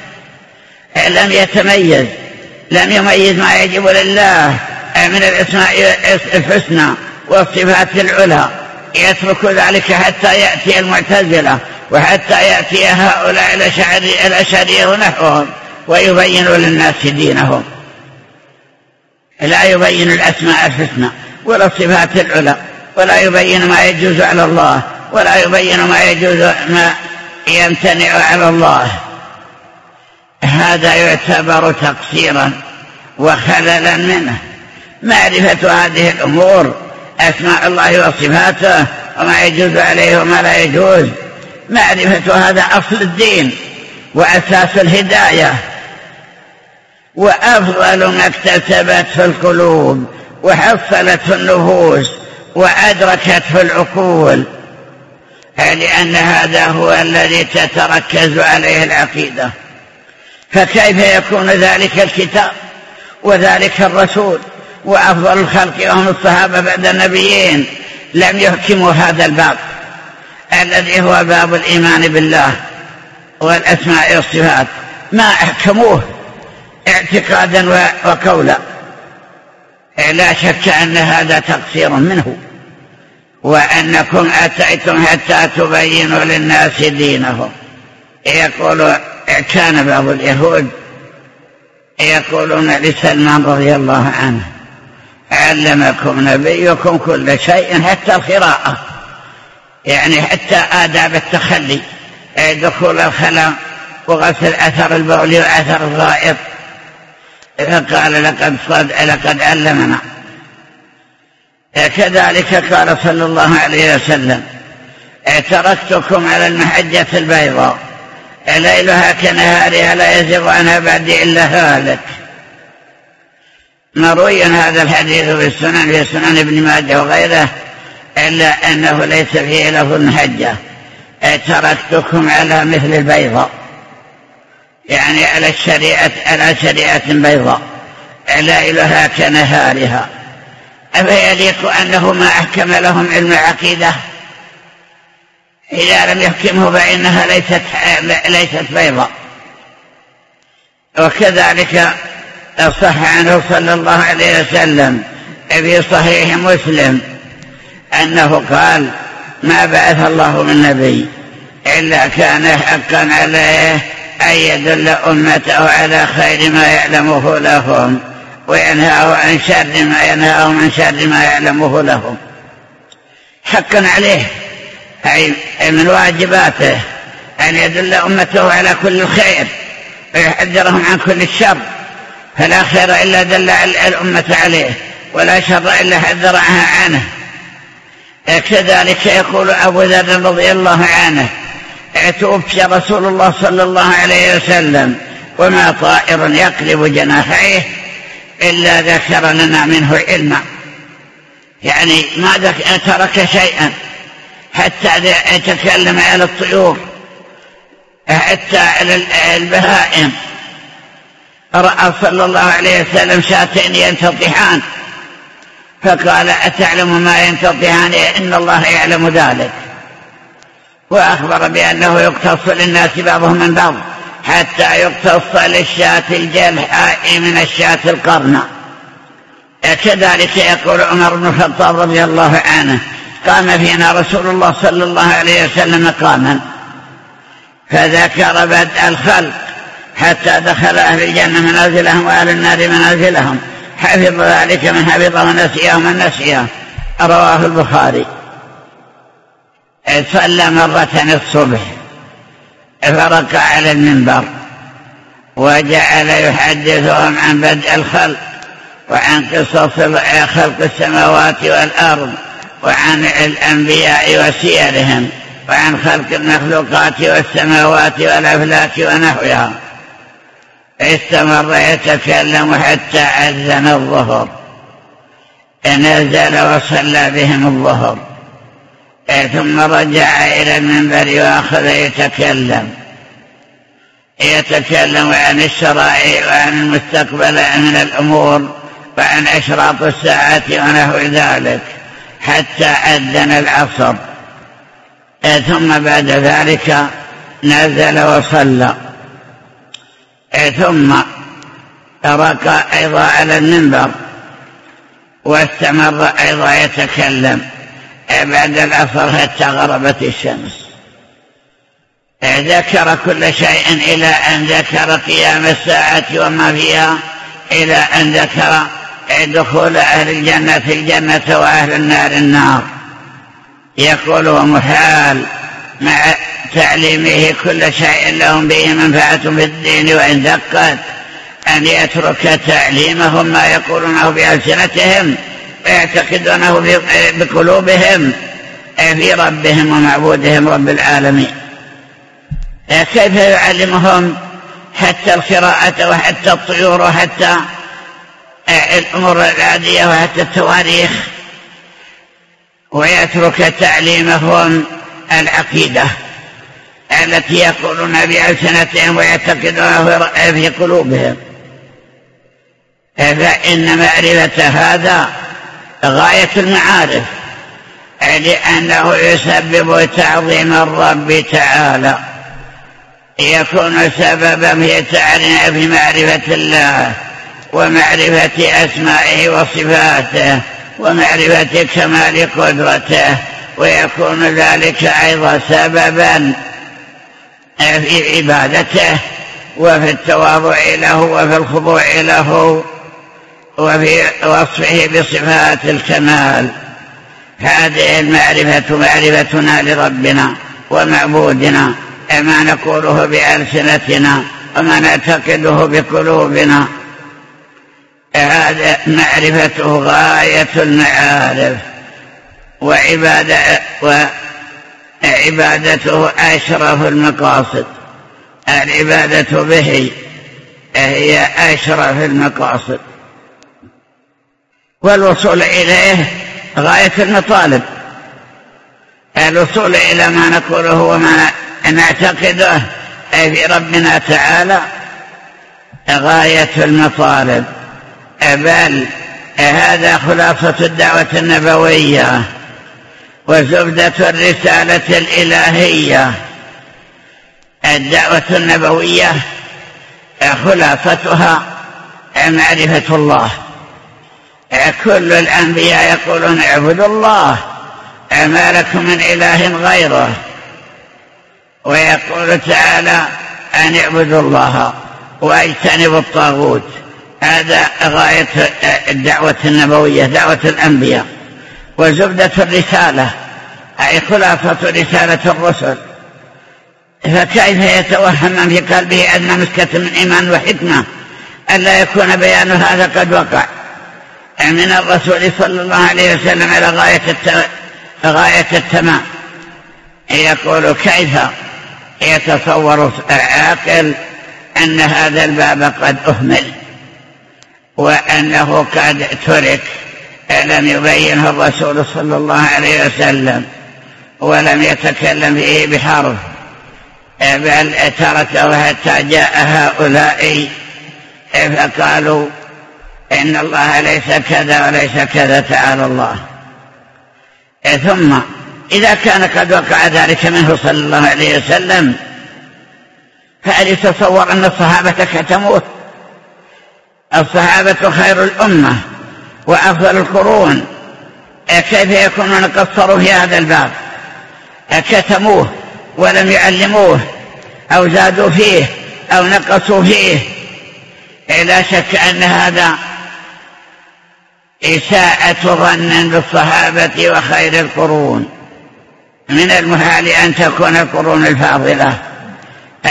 لم يتميز لم يميز ما يجب لله من الإسماء الحسنى والصفات العلى. يترك ذلك حتى يأتي المعتزلة وحتى يأتي هؤلاء الأشعرية ونحوهم ويبين للناس دينهم. لا يبين الأسماء الحسنى. ولا الصفات العلى ولا يبين ما يجوز على الله ولا يبين ما يجوز ما يمتنع على الله. هذا يعتبر تقصيرا وخللا منه. معرفة هذه الأمور أسماء الله وصفاته وما يجوز عليه وما لا يجوز. معرفة هذا أصل الدين وأساس الهداية. وأفضل ما اكتسبته القلوب وحصلته النفوس وأدركته العقول. لأن هذا هو الذي تتركز عليه العقيدة. فكيف يكون ذلك الكتاب وذلك الرسول وأفضل الخلق وهم الصحابة بعد النبيين؟ لم يحكموا هذا الباب الذي هو باب الإيمان بالله والأسماء والصفات. ما أحكموه اعتقادا وقولا. لا شك أن هذا تقصير منه وأنكم أتيتم حتى تبينوا للناس دينهم. يقول كان بعض اليهود يقولون لسلمان رضي الله عنه علمكم نبيكم كل شيء حتى القراءة يعني حتى آداب التخلي دخول الخلاء وغسل أثر البول وأثر الغائط فقال لقد صد لقد علمنا. كذلك قال صلى الله عليه وسلم تركتكم على المحجة البيضاء. ليلها كنهارها لا يزغ عنها بعد إلا هالك. مروي هذا الحديث في السنن في سنن ابن ماجه وغيره إلا أنه ليس فيه لفظ حجة تركتكم على مثل البيضاء. يعني على الشريعة على شريعة بيضاء ليلها كنهارها. أفيليق أنه ما أحكم لهم علم العقيدة؟ إذا لم يحكمه فإنها ليست ليست بيضاء. وكذلك صح عنه صلى الله عليه وسلم في صحيح مسلم أنه قال ما بعث الله من نبي إلا كان حقا عليه أن يدل أمته على خير ما يعلمه لهم وينهاه عن شر ما ينهاهم عن شر ما يعلمه لهم. حقا عليه أي من واجباته أن يدل أمته على كل الخير ويحذرهم عن كل الشر فلا خير إلا دل الأمة عليه ولا شر إلا حذرها عنه. كذلك يقول أبو ذر رضي الله عنه توفي رسول الله صلى الله عليه وسلم وما طائر يقلب جناحيه إلا ذكر لنا منه علما. يعني ما ترك شيئا حتى يتكلم على الطيور حتى على البهائم. رأى صلى الله عليه وسلم شاتين ينتطحان فقال أتعلم ما ينتطحان؟ إن الله يعلم ذلك. وأخبر بأنه يقتص للناس بعضهم من بعض حتى يقتص للشاة الجلحاء من الشاة القرنة كذلك يقول عمر بن الخطاب رضي الله عنه قام فينا رسول الله صلى الله عليه وسلم قاما فذكر بدء الخلق حتى دخل أهل الجنة منازلهم وأهل النار منازلهم. حفظ ذلك من حفظ ونسيه من نسيه. رواه البخاري. صلى مرة الصبح فركع على المنبر وجعل يحدثهم عن بدء الخلق وعن قصص خلق السماوات والأرض وعن الأنبياء وسيرهم وعن خلق المخلوقات والسماوات والأفلاك ونحوها. استمر يتكلم حتى أذن الظهر. نزل وصلى بهم الظهر. ثم رجع إلى المنبر وأخذ يتكلم. يتكلم عن الشرائع وعن المستقبل من الأمور وعن أشراط الساعة ونحو ذلك حتى أذن العصر. ثم بعد ذلك نزل وصلى. ثم ركع أيضا على المنبر واستمر أيضا يتكلم. بعد العصر حتى غربت الشمس. ذكر كل شيء إلى أن ذكر قيام الساعة وما فيها إلى أن ذكر دخول أهل الجنة الجنة وأهل النار النار. يقول ومحال مع تعليمه كل شيء لهم به منفعة في الدين وإن دقت أن يترك تعليمهم ما يقولونه بألسنتهم. ويعتقدونه بقلوبهم في ربهم ومعبودهم رب العالمين. كيف يعلمهم حتى القراءة وحتى الطيور وحتى الأمور العادية وحتى التواريخ؟ ويترك تعليمهم العقيدة التي يقولون بألسنتهم ويعتقدون في قلوبهم. فإن معرفة هذا غاية المعارف لأنه يسبب تعظيم الرب تعالى. يكون سببا في في معرفة الله ومعرفة أسمائه وصفاته ومعرفة كمال قدرته ويكون ذلك أيضا سببا في عبادته وفي التواضع له وفي الخضوع له. وفي وصفه بصفات الكمال. هذه المعرفة معرفتنا لربنا ومعبودنا ما نقوله بألسنتنا وما نعتقده بقلوبنا. هذا معرفته غاية المعارف وعبادة وعبادته أشرف المقاصد. العبادة به هي أشرف المقاصد. والوصول إليه غاية المطالب. الوصول إلى ما نقوله وما نعتقده في ربنا تعالى غاية المطالب. بل هذا خلاصة الدعوة النبوية وزبدة الرسالة الإلهية. الدعوة النبوية خلاصتها معرفة الله. كل الأنبياء يقولون اعبدوا الله ما لكم من إله غيره؟ ويقول تعالى أن اعبدوا الله واجتنبوا الطاغوت. هذا غاية الدعوة النبوية دعوة الأنبياء. وزبدة الرسالة أي خلاصة رسالة الرسل. فكيف يتوهم في قلبه أدنى مسكة من إيمان وحكمة؟ ألا يكون بيان هذا قد وقع. من الرسول صلى الله عليه وسلم على غاية غاية التمام. يقول كيف؟ يتصور العاقل أن هذا الباب قد أهمل وأنه قد ترك لم يبينه الرسول صلى الله عليه وسلم ولم يتكلم فيه بحرف بل تركه حتى جاء هؤلاء فقالوا إن الله ليس كذا وليس كذا تعالى الله. ثم إذا كان قد وقع ذلك منه صلى الله عليه وسلم فهل يتصور أن الصحابة كتموه؟ الصحابة خير الأمة وأفضل القرون. كيف يكونون قصروا في هذا الباب؟ كتموه ولم يعلموه أو زادوا فيه أو نقصوا فيه. لا شك أن هذا إساءة ظن بالصحابة وخير القرون. من المحال أن تكون القرون الفاضلة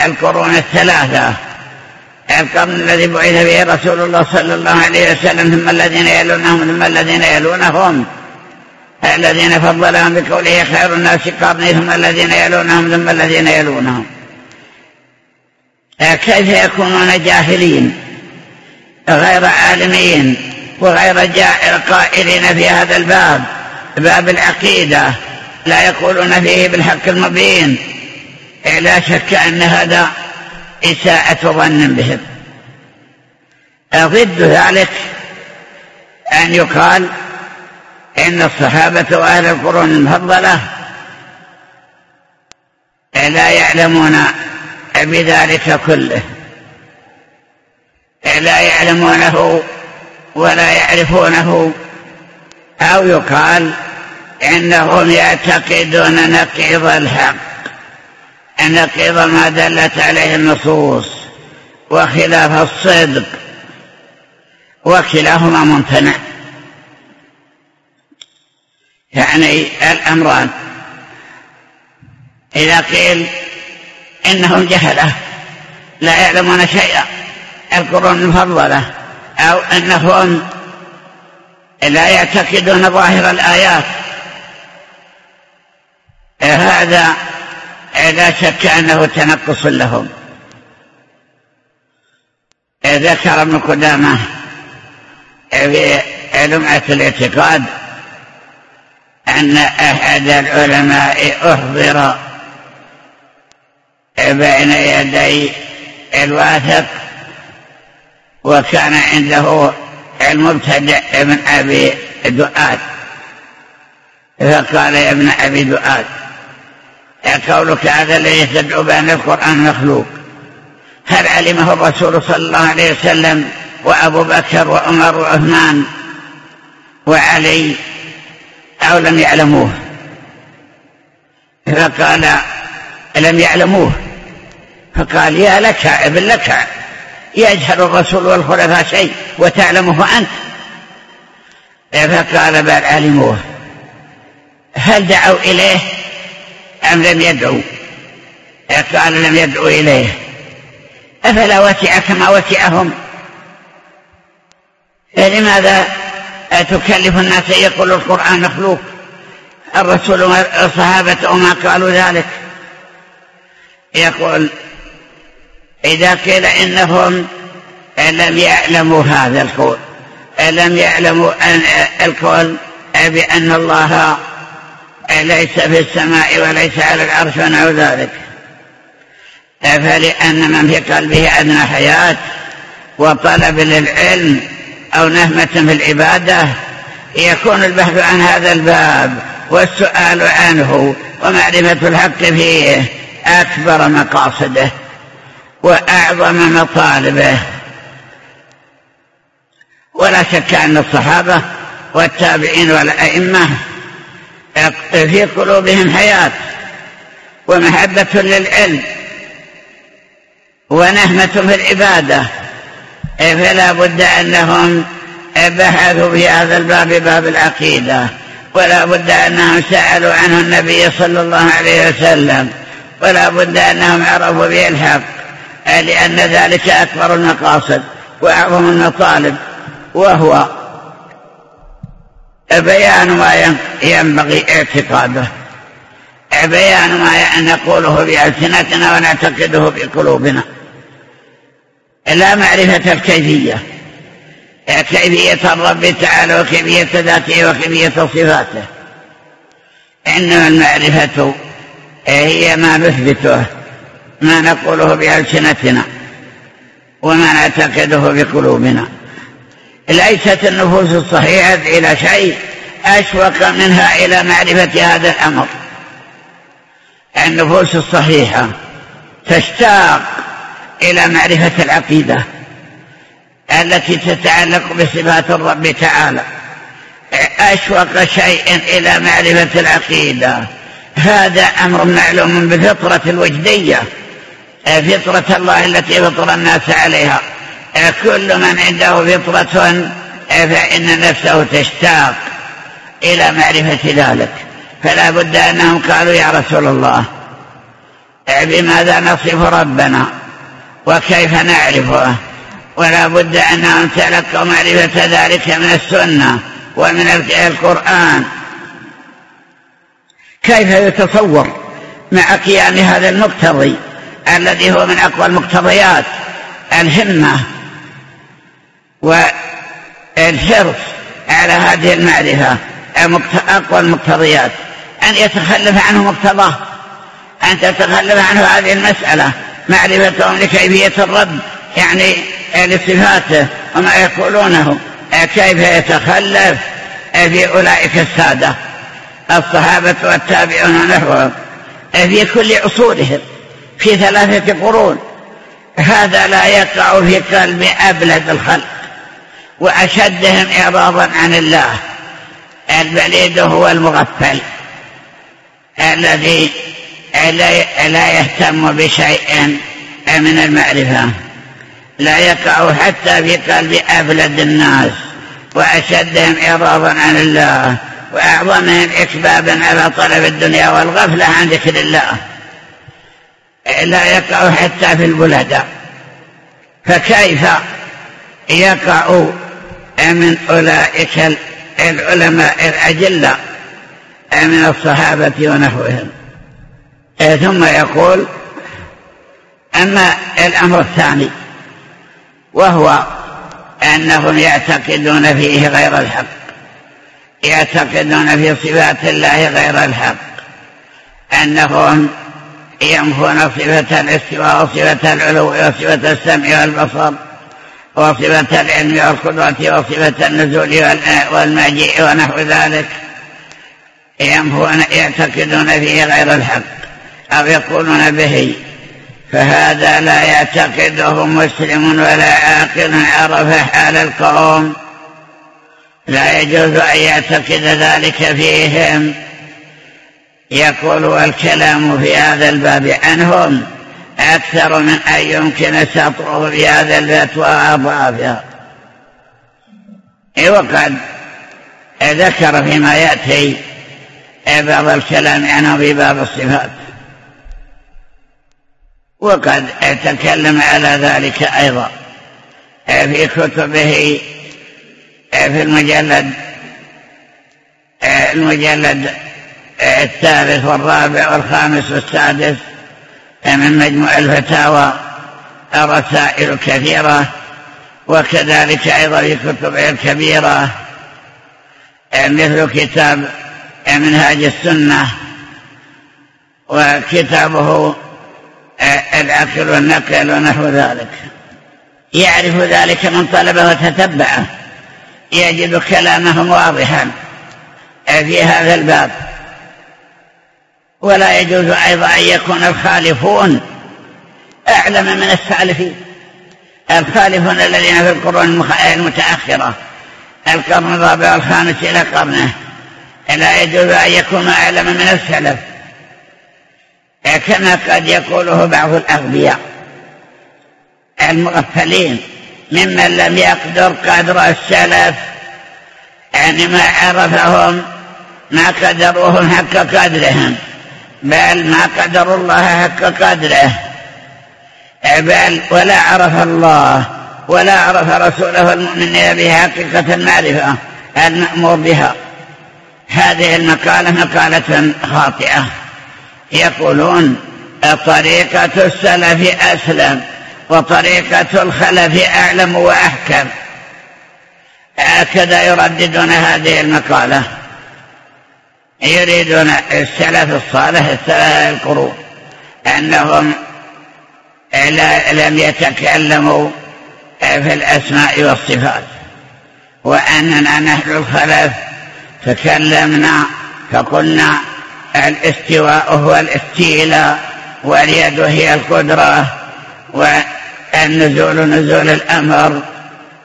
القرون الثلاثة القرن الذي بعث به رسول الله صلى الله عليه وسلم ثم الذين يلونهم ثم الذين يلونهم الذين فضلهم بقوله خير الناس قرني ثم الذين يلونهم ثم الذين يلونهم. كيف يكونون جاهلين غير عالمين؟ وغير قائلين في هذا الباب. باب العقيدة. لا يقولون فيه بالحق المبين. لا شك أن هذا إساءة ظن بهم. ضد ذلك أن يقال إن الصحابة وأهل القرون المفضلة لا يعلمون بذلك كله. لا يعلمونه ولا يعرفونه. أو يقال إنهم يعتقدون نقيض الحق. نقيض ما دلت عليه النصوص وخلاف الصدق وكلاهما ممتنع. يعني الأمران. إذا قيل إنهم جهلة لا يعلمون شيئا. القرون المفضلة. أو أنهم لا يعتقدون ظاهر الآيات. هذا لا شك أنه تنقص لهم. ذكر ابن قدامة في لمعة الاعتقاد أن أحد العلماء أحضر بين يدي الواثق وكان عنده المبتدع ابن أبي دؤاد. فقال يا ابن أبي دؤاد قولك هذا الذي تدعو بأن القرآن مخلوق؟ هل علمه الرسول صلى الله عليه وسلم وأبو بكر وعمر وعثمان وعلي أو لم يعلموه؟ فقال لم يعلموه. فقال يا لك ابن لك. يجهل الرسول والخلفاء شيء وتعلمه أنت. فقال بل علموه. هل دعوا إليه أم لم يدعوا؟ قال لم يدعوا إليه. أفلا وسع كما وسعهم لماذا تكلف الناس أن يقولوا القرآن مخلوق؟ الرسول والصحابة وما قالوا ذلك. يقول إذا قيل إنهم لم يعلموا هذا القول لم يعلموا أن القول بأن الله ليس في السماء وليس على العرش ونحو ذلك. فلأن من في قلبه أدنى حياة وطلب للعلم أو نهمة في العبادة يكون البحث عن هذا الباب والسؤال عنه ومعرفة الحق فيه أكبر مقاصده. وأعظم مطالبه. ولا شك أن الصحابة والتابعين والأئمة في قلوبهم حياة ومحبة للعلم ونهمة في العبادة. فلا بد أنهم بحثوا في هذا الباب باب العقيدة. ولا بد أنهم سألوا عنه النبي صلى الله عليه وسلم. ولا بد أنهم عرفوا به الحق لأن ذلك أكبر المقاصد وأعظم المطالب وهو بيان ما ينبغي اعتقاده. بيان ما نقوله بألسنتنا ونعتقده بقلوبنا. لا معرفة الكيفية. كيفية الرب تعالى وكيفية ذاته وكيفية صفاته. إنما المعرفة هي ما نثبته. ما نقوله بألسنتنا وما نعتقده بقلوبنا. ليست النفوس الصحيحة إلى شيء أشوق منها إلى معرفة هذا الأمر. النفوس الصحيحة تشتاق إلى معرفة العقيدة التي تتعلق بصفات الرب تعالى. أشوق شيء إلى معرفة العقيدة. هذا أمر معلوم بفطرة الوجدية. فطرة الله التي فطر الناس عليها. كل من عنده فطرة فإن نفسه تشتاق إلى معرفة ذلك. فلا بد أنهم قالوا يا رسول الله بماذا نصف ربنا؟ وكيف نعرفه؟ ولا بد أنهم تلقوا معرفة ذلك من السنة ومن القرآن. كيف يتصور مع قيام هذا المقتضي؟ الذي هو من أقوى المقتضيات الهمة والحرص على هذه المعرفة أقوى المقتضيات. أن يتخلف عنه مقتضاه أن تتخلف عنه هذه المسألة معرفتهم لكيفية الرب يعني لصفاته وما يقولونه. كيف يتخلف؟ في أولئك السادة الصحابة والتابعون ونحوهم في كل عصورهم في ثلاثة قرون. هذا لا يقع في قلب أبلد الخلق وأشدهم إعراضا عن الله. البليد هو المغفل الذي لا يهتم بشيء من المعرفة. لا يقع حتى في قلب أبلد الناس وأشدهم إعراضا عن الله وأعظمهم إكبابا على طلب الدنيا والغفلة عن ذكر الله. لا يقع حتى في البلداء فكيف يقع من أولئك العلماء الأجلة من الصحابة ونحوهم؟ ثم يقول أما الأمر الثاني وهو أنهم يعتقدون فيه غير الحق يعتقدون في صفات الله غير الحق أنهم ينفون صفة الاستواء وصفة العلو وصفة السمع والبصر وصفة العلم والقدرة وصفة النزول والمجيء ونحو ذلك. ينفون يعتقدون فيه غير الحق أو يقولون به. فهذا لا يعتقده مسلم ولا عاقل عرف حال القوم. لا يجوز أن يعتقد ذلك فيهم. يقول والكلام في هذا الباب عنهم أكثر من أن يمكن سطره في هذا البيت وأضعافها وقد ذكر فيما يأتي بعض الكلام عنه في باب الصفات. وقد تكلم على ذلك أيضا في كتبه في المجلد المجلد الثالث والرابع والخامس والسادس من مجموع الفتاوى رسائل كثيرة وكذلك أيضا في كتبه الكبيرة مثل كتاب منهاج السنة وكتابه العقل والنقل ونحو ذلك. يعرف ذلك من طلبه وتتبعه يجد كلامهم واضحا في هذا الباب. ولا يجوز أيضا أن يكون الخالفون أعلم من السالفين الخالفون الذين في القرون المتأخرة القرن الرابع والخامس إلى قرنه. لا يجوز أن يكون أعلم من السلف. كما قد يقوله بعض الأغبياء المغفلين ممن لم يقدر قدر السلف يعني ما عرفهم ما قدروهم حق قدرهم. بل ما قدروا الله حق قدره. بل ولا عرف الله ولا عرف رسوله المؤمنين بها حقيقة المعرفة المأمور بها. هذه المقالة مقالة خاطئة. يقولون طريقة السلف أسلم وطريقة الخلف أعلم وأحكم. هكذا يرددون هذه المقالة. يريدون السلف الصالح السلف القرون أنهم لم يتكلموا في الأسماء والصفات وأننا نحن الخلف تكلمنا فقلنا الاستواء هو الاستيلاء واليد هي القدرة والنزول نزول الأمر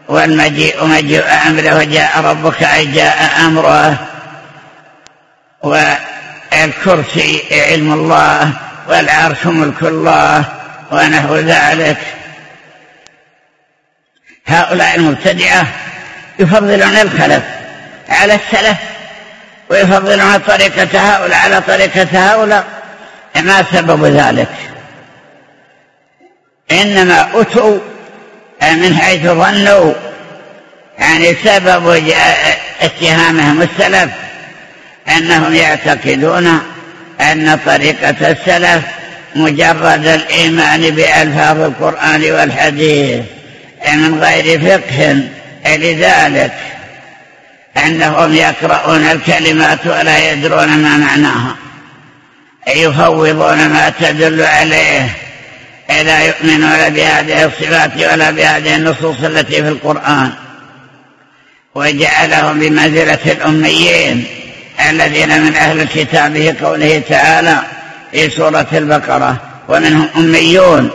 والمجيء مجيء أمره وجاء ربك أي جاء أمره. والكرسي علم الله والعرش ملك الله ونحو ذلك. هؤلاء المبتدعة يفضلون الخلف على السلف ويفضلون طريقة هؤلاء على طريقة هؤلاء ما سبب ذلك؟ إنما أتوا من حيث ظنوا يعني سبب اتهامهم السلف. أنهم يعتقدون أن طريقة السلف مجرد الإيمان بألفاظ القرآن والحديث من غير فقه لذلك أنهم يقرؤون الكلمات ولا يدرون ما معناها. يفوضون ما تدل عليه لا يؤمنون بهذه الصفات ولا بهذه النصوص التي في القرآن. وجعلهم بمنزلة الأميين. الذين من أهل الكتاب قوله تعالى في سورة البقرة ومنهم أميون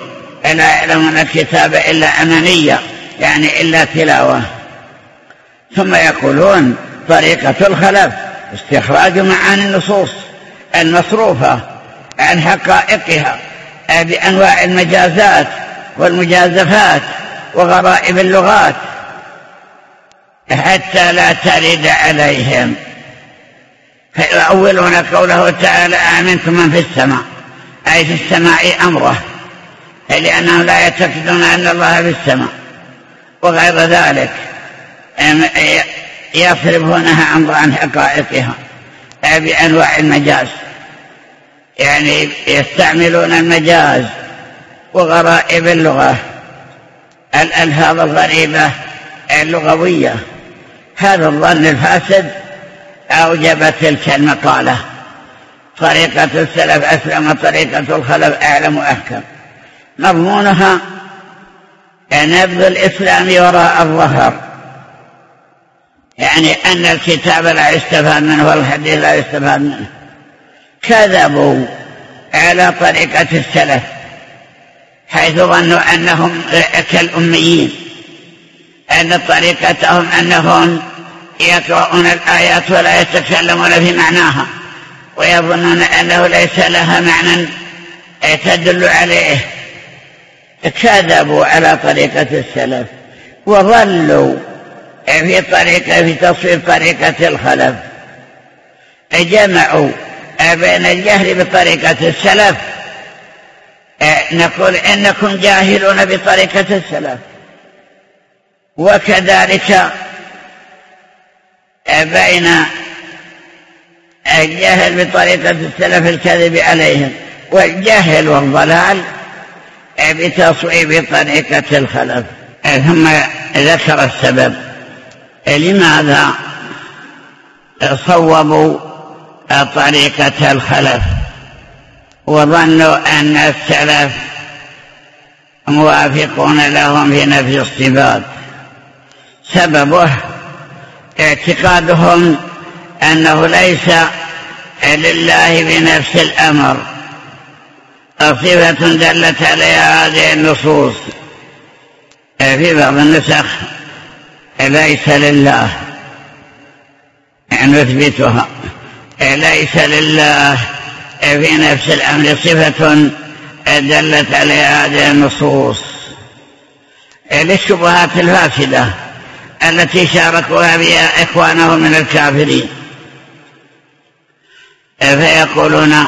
لا يعلمون الكتاب إلا أمنية يعني إلا تلاوة. ثم يقولون طريقة الخلف استخراج معاني النصوص المصروفة عن حقائقها بأنواع المجازات والمجازفات وغرائب اللغات حتى لا ترد عليهم. فيؤولون قوله تعالى آمنتم من في السماء أي في السماء أمره لأنهم لا يعتقدون أن الله في السماء. وغير ذلك يصرفونها عن حقائقها بأنواع المجاز. يعني يستعملون المجاز وغرائب اللغة الألفاظ الغريبة اللغوية. هذا الظن الفاسد أوجب تلك المقالة. طريقة السلف أسلم وطريقة الخلف أعلم وأحكم. مضمونها نبذ الإسلام وراء الظهر. يعني أن الكتاب لا يستفاد منه والحديث لا يستفاد منه. كذبوا على طريقة السلف حيث ظنوا أنهم كالأميين أن طريقتهم أنهم يقرؤون الآيات ولا يتكلمون في معناها ويظنون أنه ليس لها معنى تدل عليه. كذبوا على طريقة السلف وظلوا في طريقة في تصوير طريقة الخلف. جمعوا بين الجهل بطريقة السلف. نقول إنكم جاهلون بطريقة السلف. وكذلك بين الجهل بطريقة السلف الكذب عليهم والجهل والضلال بتصويب طريقة الخلف. ثم ذكر السبب. لماذا صوبوا طريقة الخلف؟ وظنوا أن السلف موافقون لهم في نفي الصفات. سببه اعتقادهم أنه ليس لله بنفس الأمر. صفة دلت عليها هذه النصوص. في بعض النسخ ليس لله. نثبتها. ليس لله في نفس الأمر. صفة دلت عليها هذه النصوص. للشبهات الفاسدة. التي شاركوها بها إخوانه من الكافرين. فيقولون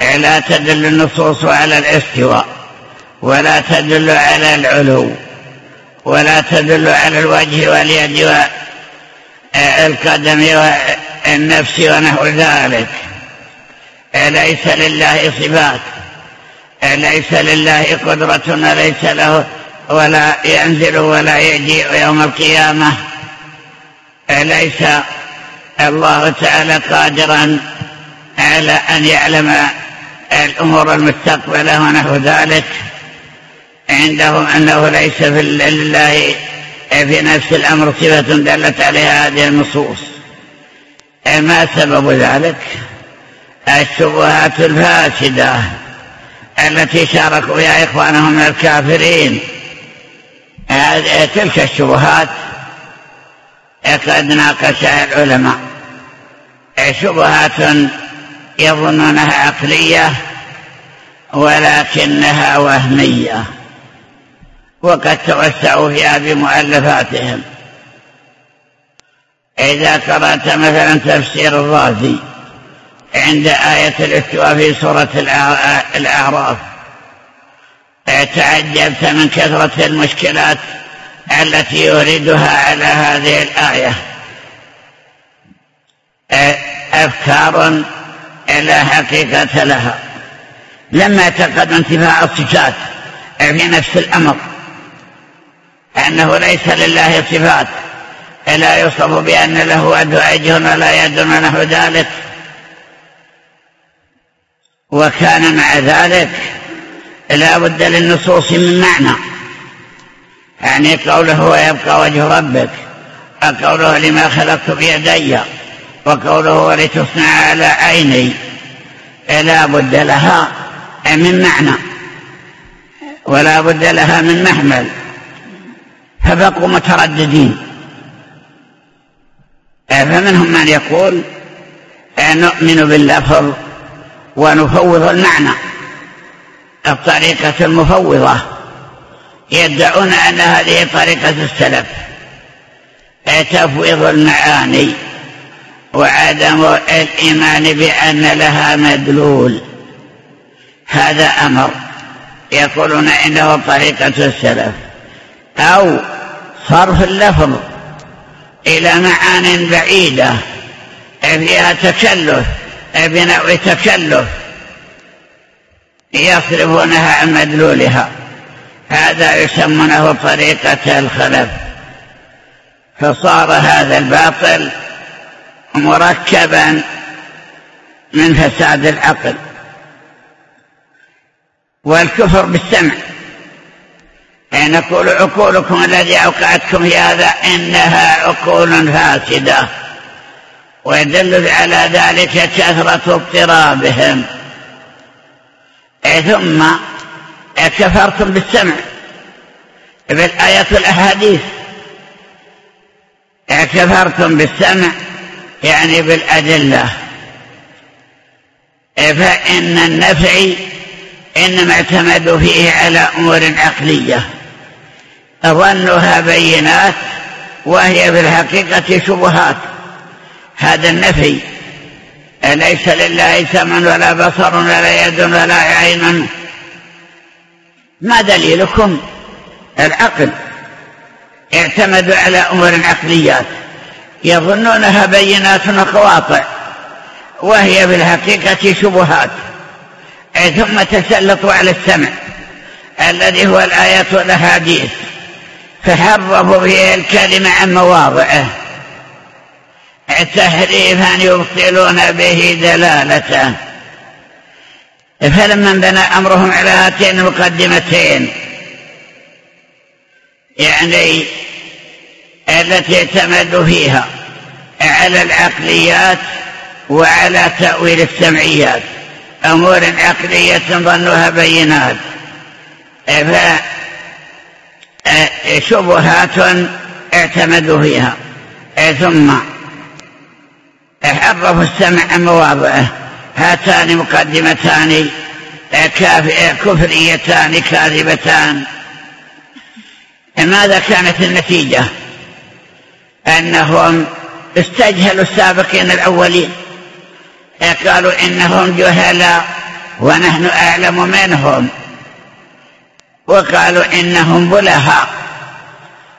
لا تدل النصوص على الاستواء ولا تدل على العلو ولا تدل على الوجه واليد والقدم النفس ونحو ذلك. ليس لله صفات ليس لله قدرة وليس له ولا ينزل ولا يجيء يوم القيامة. ليس الله تعالى قادرا على أن يعلم الأمور المستقبلة ونحو ذلك؟ عندهم أنه ليس في الله في نفس الأمر صفة دلت عليها هذه النصوص. ما سبب ذلك؟ الشبهات الفاسدة التي شاركوا يا إخوانهم الكافرين. تلك الشبهات قد ناقشها العلماء. شبهات يظنونها عقلية ولكنها وهمية. وقد توسعوا فيها بمؤلفاتهم. إذا قرأت مثلا تفسير الرازي عند آية الاستواء في سورة الأعراف تعجبت من كثرة المشكلات التي يوردها على هذه الآية. أفكار لا حقيقة لها. لما اعتقد انتفاع الصفات في نفس الأمر. أنه ليس لله صفات. لا يوصف بأن له أجه ولا يد ونحو ذلك. وكان مع ذلك لا بد للنصوص من معنى. يعني قوله ويبقى وجه ربك. وقوله لما خلقت بيدي. وقوله ولتصنع على عيني. لا بد لها من معنى. ولا بد لها من محمل. فبقوا مترددين. فمنهم من يقول نؤمن باللفظ ونفوض المعنى. الطريقة المفوضة. يدعون أن هذه طريقة السلف. تفويض المعاني وعدم الإيمان بأن لها مدلول. هذا أمر يقولون إنه طريقة السلف. أو صرف اللفظ إلى معان بعيدة فيها تكلف بنوع تكلف. يصرفونها عن مدلولها. هذا يسمونه طريقة الخلف. فصار هذا الباطل مركبا من فساد العقل. والكفر بالسمع. أي نقول عقولكم الذي أوقعتكم في هذا إنها عقول فاسدة. ويدل على ذلك كثرة اضطرابهم. ثم كفرتم بالسمع. بالآيات الأحاديث. كفرتم بالسمع يعني بالأدلة. فإن النفع إنما اعتمدوا فيه على أمور عقلية. ظنها بينات وهي في الحقيقة شبهات. هذا النفي ليس لله سمع ولا بصر ولا يد ولا عين؟ ما دليلكم؟ العقل اعتمدوا على أمور عقليات يظنونها بينات وقواطع وهي بالحقيقة شبهات ثم تسلطوا على السمع الذي هو الآيات والأحاديث فحرفوا به الكلمة عن مواضعه. تحريفا يبطلون به دلالته فلما انبنى أمرهم على هاتين المقدمتين يعني التي اعتمدوا فيها على العقليات وعلى تأويل السمعيات. أمور عقلية ظنها بينات. فشبهات اعتمدوا فيها. ثم حرفوا السمع عن مواضعه. هاتان مقدمتان كفريتان كاذبتان. ماذا كانت النتيجة؟ أنهم استجهلوا السابقين الأولين. قالوا إنهم جهلاء ونحن أعلم منهم. وقالوا إنهم بلهاء.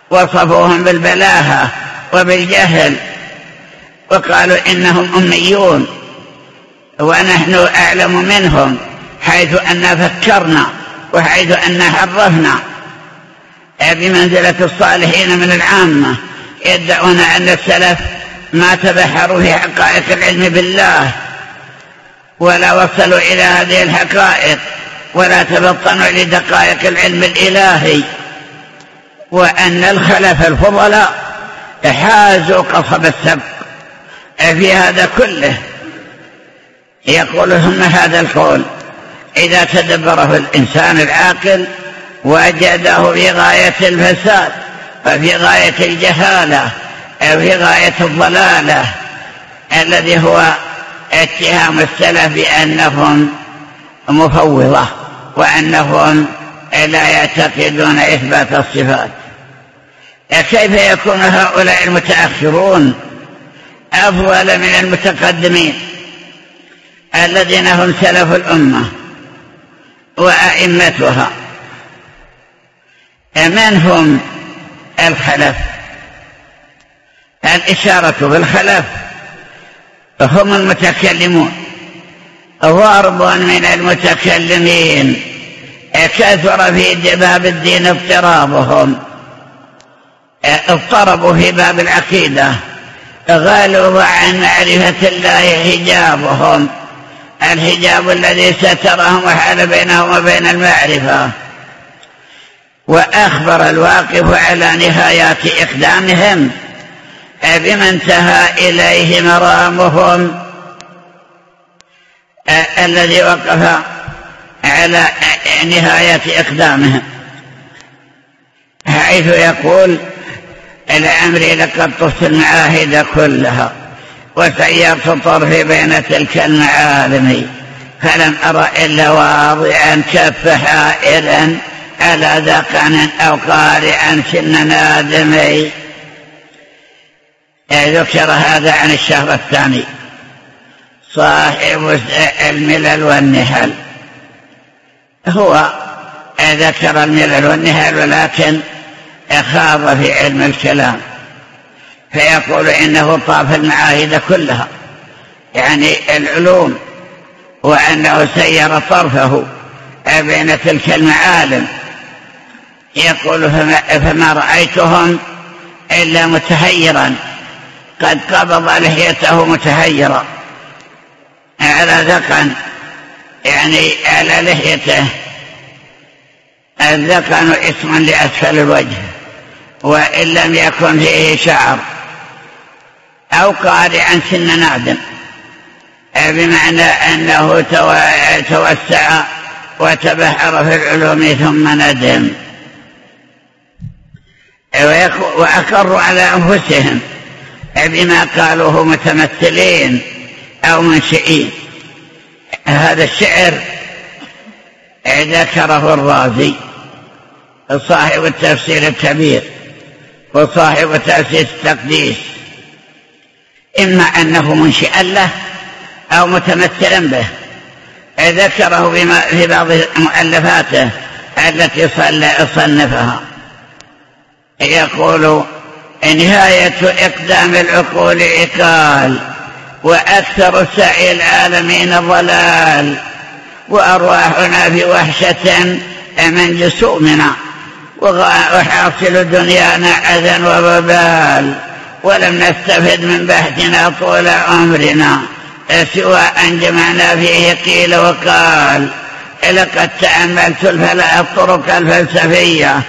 وصفوهم بالبلاهة وبالجهل. وقالوا إنهم أميون ونحن أعلم منهم حيث أن فكرنا وحيث أن حرفنا. بمنزلة الصالحين من العامة يدعون أن السلف ما تبحروا في حقائق العلم بالله ولا وصلوا إلى هذه الحقائق ولا تبطنوا لدقائق العلم الإلهي. وأن الخلف الفضلاء حازوا قصب السبق في هذا كله. يقول ثم هذا القول. إذا تدبره الإنسان العاقل وجده في غاية الفساد وفي غاية الجهالة في غاية الضلالة الذي هو اتهام السلف بأنهم مفوضة وأنهم لا يعتقدون إثبات الصفات. كيف يكون هؤلاء المتأخرون أفضل من المتقدمين الذين هم سلف الأمة وأئمتها. من هم الخلف؟ الإشارة بالخلف. هم المتكلمون. ضرب من المتكلمين. كثر في باب الدين اضطرابهم. اضطربوا في باب العقيدة. غلوا عن معرفة الله حجابهم. الحجاب الذي سترهم وحال بينهم وبين المعرفة. وأخبر الواقف على نهايات إقدامهم. بما انتهى إليه مرامهم. الذي وقف على نهاية إقدامهم. حيث يقول لأمري لقد طفت المعاهد كلها وسيرت طرفي بين تلك المعالم فلم أرى إلا واضعا كف حائرا على ذقن أو قارعا سن نادمي ذكر هذا عن الشهر الثاني صاحب الملل والنهل هو ذكر الملل والنهل ولكن خاض في علم الكلام فيقول إنه طاف المعاهد كلها يعني العلوم وأنه سير طرفه بين تلك المعالم. يقول فما, فما رأيتهم إلا متهيرا قد قبض لحيته متهيرا. على ذقن يعني على لحيته الذقن اسم لأسفل الوجه. وإن لم يكن فيه شعر. أو قارعا سن نادم. بمعنى أنه توسع وتبحر في العلوم ثم ندم. وأقروا على أنفسهم. بما قالوه متمثلين أو منشئين. هذا الشعر ذكره الرازي صاحب التفسير الكبير. وصاحب تأسيس التقديس. إما أنه منشئا له أو متمثلا به. ذكره في بعض مؤلفاته التي صنفها. يقول نهاية إقدام العقول عقال وأكثر سعي العالمين ضلال وأرواحنا في وحشة من جسومنا. وحاصل دنيانا أذى وببال. ولم نستفد من بحثنا طول عمرنا. سوى أن جمعنا فيه قيل وقال لقد تأملت الطرق الفلسفية.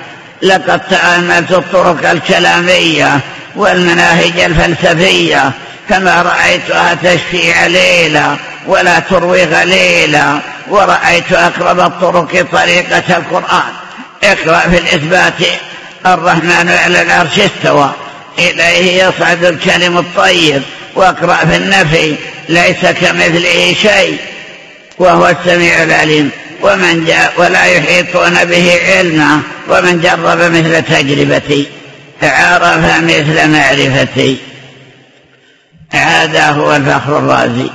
لقد تأملت الطرق الكلامية والمناهج الفلسفية. كما رأيتها تشفي عليلا ولا تروي غليلا ورأيت أقرب الطرق طريقة القرآن. اقرأ في الإثبات الرحمن على العرش استوى. إليه يصعد الكلم الطيب واقرأ في النفي ليس كمثله شيء. وهو السميع العليم. ومن جاء ولا يحيطون به علما ومن جرب مثل تجربتي عرف مثل معرفتي. هذا هو الفخر الرازي.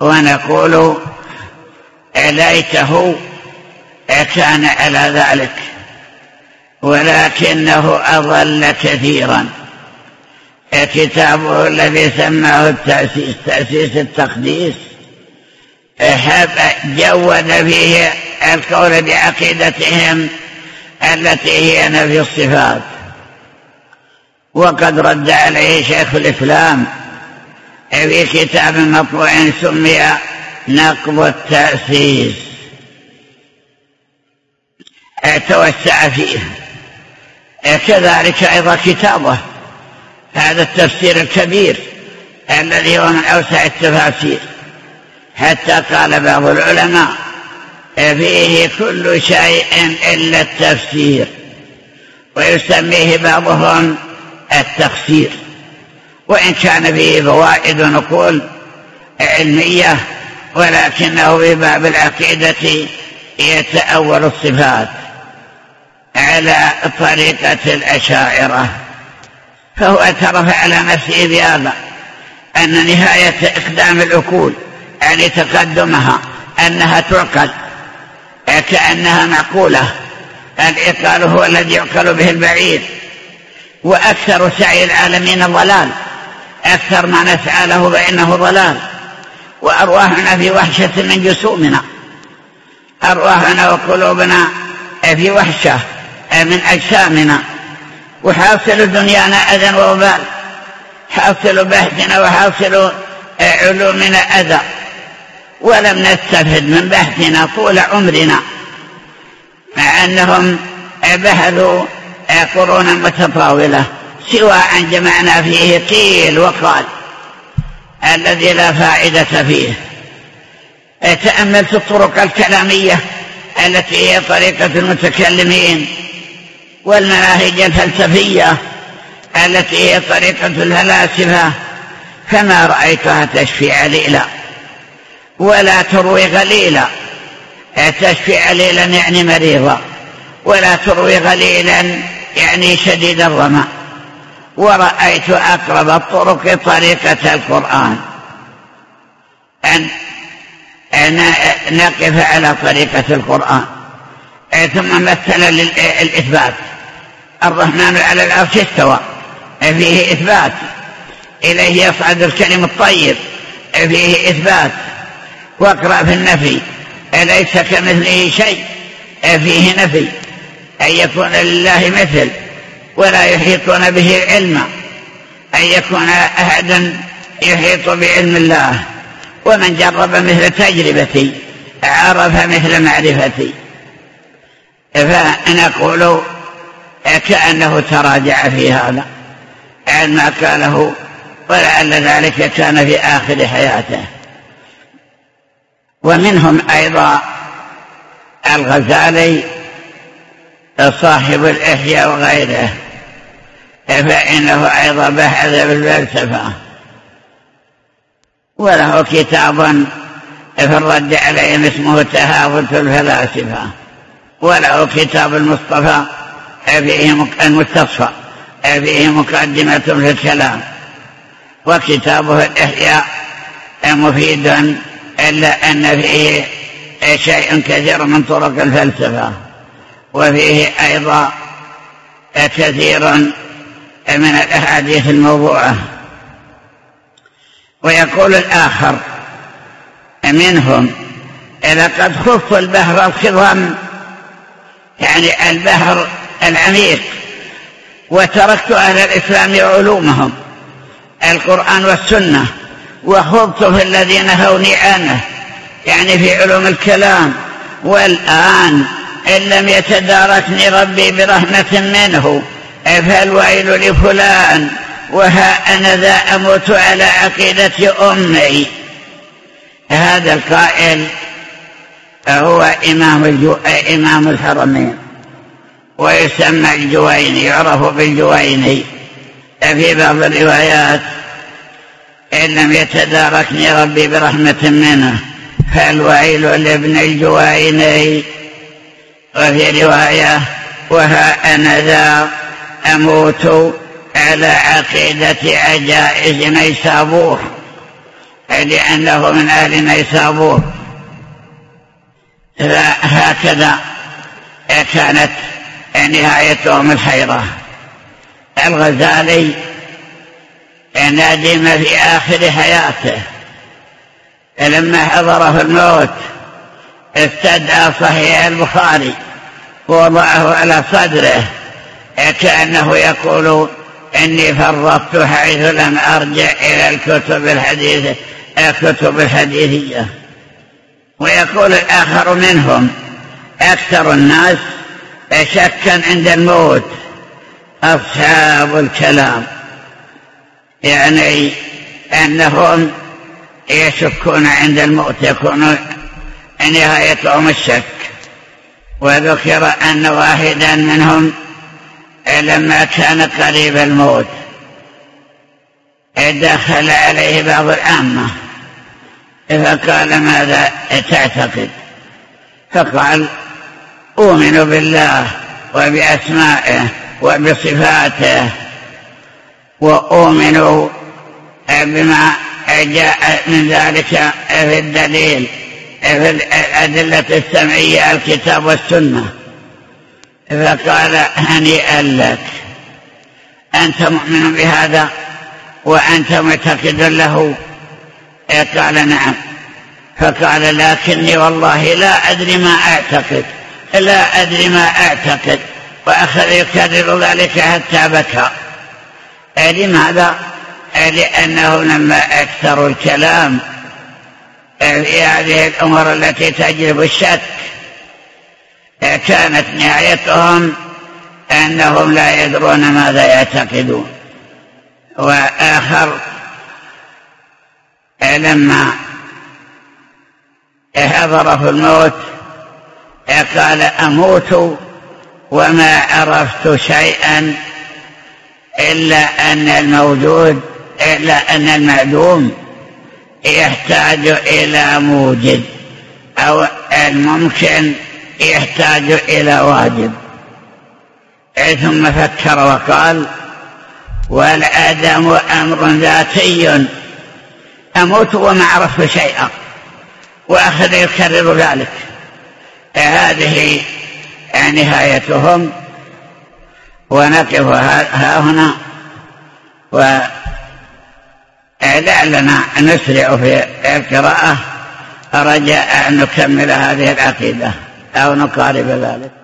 ونقول ليته كان على ذلك ولكنه أضل كثيرا. كتابه الذي سماه التأسيس تأسيس التقديس جود فيه القول بعقيدتهم التي هي نفي الصفات. وقد رد عليه شيخ الإسلام في كتاب مطبوع سمي نقض التأسيس. توسع فيه. كذلك أيضا كتابه هذا التفسير الكبير الذي هو من أوسع التفاسير. حتى قال بعض العلماء فيه كل شيء إلا التفسير ويسميه بعضهم التفسير وإن كان فيه فوائد نقول علمية ولكنه في باب العقيدة يتأول الصفات. على طريقة الأشاعرة فهو اعترف على نفسه بهذا أن نهاية إقدام العقول يعني تقدمها أنها تعقل كأنها معقولة العقال هو الذي يعقل به البعيد وأكثر سعي العالمين ضلال أكثر ما نسعى له فإنه ضلال وأرواحنا في وحشة من جسومنا أرواحنا وقلوبنا في وحشة. من أجسامنا. وحاصل دنيانا أذى ووبال حاصل بحثنا وحاصل علومنا أذى. ولم نستفد من بحثنا طول عمرنا. مع أنهم بحثوا قرونا متطاولة. سوى أن جمعنا فيه قيل وقال. الذي لا فائدة فيه. تأملت الطرق الكلامية التي هي طريقة المتكلمين. والمناهج الفلسفية التي هي طريقة الفلاسفة فما رأيتها تشفي عليلا ولا تروي غليلا تشفي عليلا يعني مريضا ولا تروي غليلا يعني شديد الرمى. ورأيت أقرب الطرق طريقة القرآن. أن نقف على طريقة القرآن. ثم مثل الإثبات. الرحمن على العرش استوى. فيه إثبات. إليه يصعد الكلم الطيب. فيه إثبات. واقرأ في النفي. أليس كمثله شيء. فيه نفي. أن يكون لله مثل ولا يحيطون به علما أن يكون أحدا يحيط بعلم الله. ومن جرب مثل تجربتي عرف مثل معرفتي. فنقول كأنه تراجع في هذا عن ما قاله ولعل ذلك كان في آخر حياته. ومنهم أيضا الغزالي صاحب الإحياء وغيره فإنه أيضا بحث بالفلسفة وله كتاب في الرد عليهم اسمه تهاوت الفلاسفة. وله كتاب المصطفى فيه المستصفى فيه مقدمة في الكلام. وكتابه الإحياء مفيد إلا أن فيه شيء كثير من طرق الفلسفة. وفيه أيضا كثير من الأحاديث الموضوعة. ويقول الآخر منهم لقد خف البحر الخضم يعني البحر العميق. وتركت أهل الإسلام علومهم القرآن والسنة وخضت في الذين هوني عنه يعني في علوم الكلام. والآن إن لم يتداركني ربي برحمة منه فالويل لفلان وها أنا ذا أموت على عقيدة أمي. هذا القائل هو إمام, الجو... إمام الحرمين. ويسمى الجويني يعرف بالجويني. في بعض الروايات إن لم يتداركني ربي برحمة منه فالويل لابن الجويني. وفي رواية وها أنا ذا أموت على عقيدة عجائز نيسابور. لأنه من أهل نيسابور. هكذا كانت نهايتهم الحيرة الغزالي ندم في آخر حياته. لما حضره الموت استدعى صحيح البخاري ووضعه على صدره كأنه يقول إني فرطت حيث لم أرجع إلى الكتب الحديثة الكتب الحديثية. ويقول الآخر منهم أكثر الناس شكا عند الموت. أصحاب الكلام. يعني أنهم يشكون عند الموت يكون نهايتهم الشك. وذكر أن واحدا منهم لما كان قريب الموت دخل عليه بعض العامة فقال ماذا تعتقد؟ فقال أؤمن بالله وبأسمائه وبصفاته وأؤمن بما جاء من ذلك في الدليل في الأدلة السمعية الكتاب والسنة. فقال هنيئا لك. أنت مؤمن بهذا؟ وأنت معتقد له؟ قال نعم. فقال لكني والله لا أدري ما أعتقد لا أدري ما أعتقد وأخذ يكرر ذلك حتى بكى. لماذا؟ لأنه لما أكثر الكلام في هذه الأمور التي تجلب الشك. كانت نهايتهم أنهم لا يدرون ماذا يعتقدون. وآخر لما حضره الموت قال أموت وما عرفت شيئا إلا أن الموجود إلا أن المعدوم يحتاج إلى موجد أو الممكن يحتاج إلى واجب. ثم فكر وقال والعدم أمر ذاتي أموت وما عرفت شيئا وأخذ يكرر ذلك. هذه نهايتهم. ونقف ها هنا. ولعلنا نسرع في القراءة. رجاء أن نكمل هذه العقيدة أو نقارب ذلك.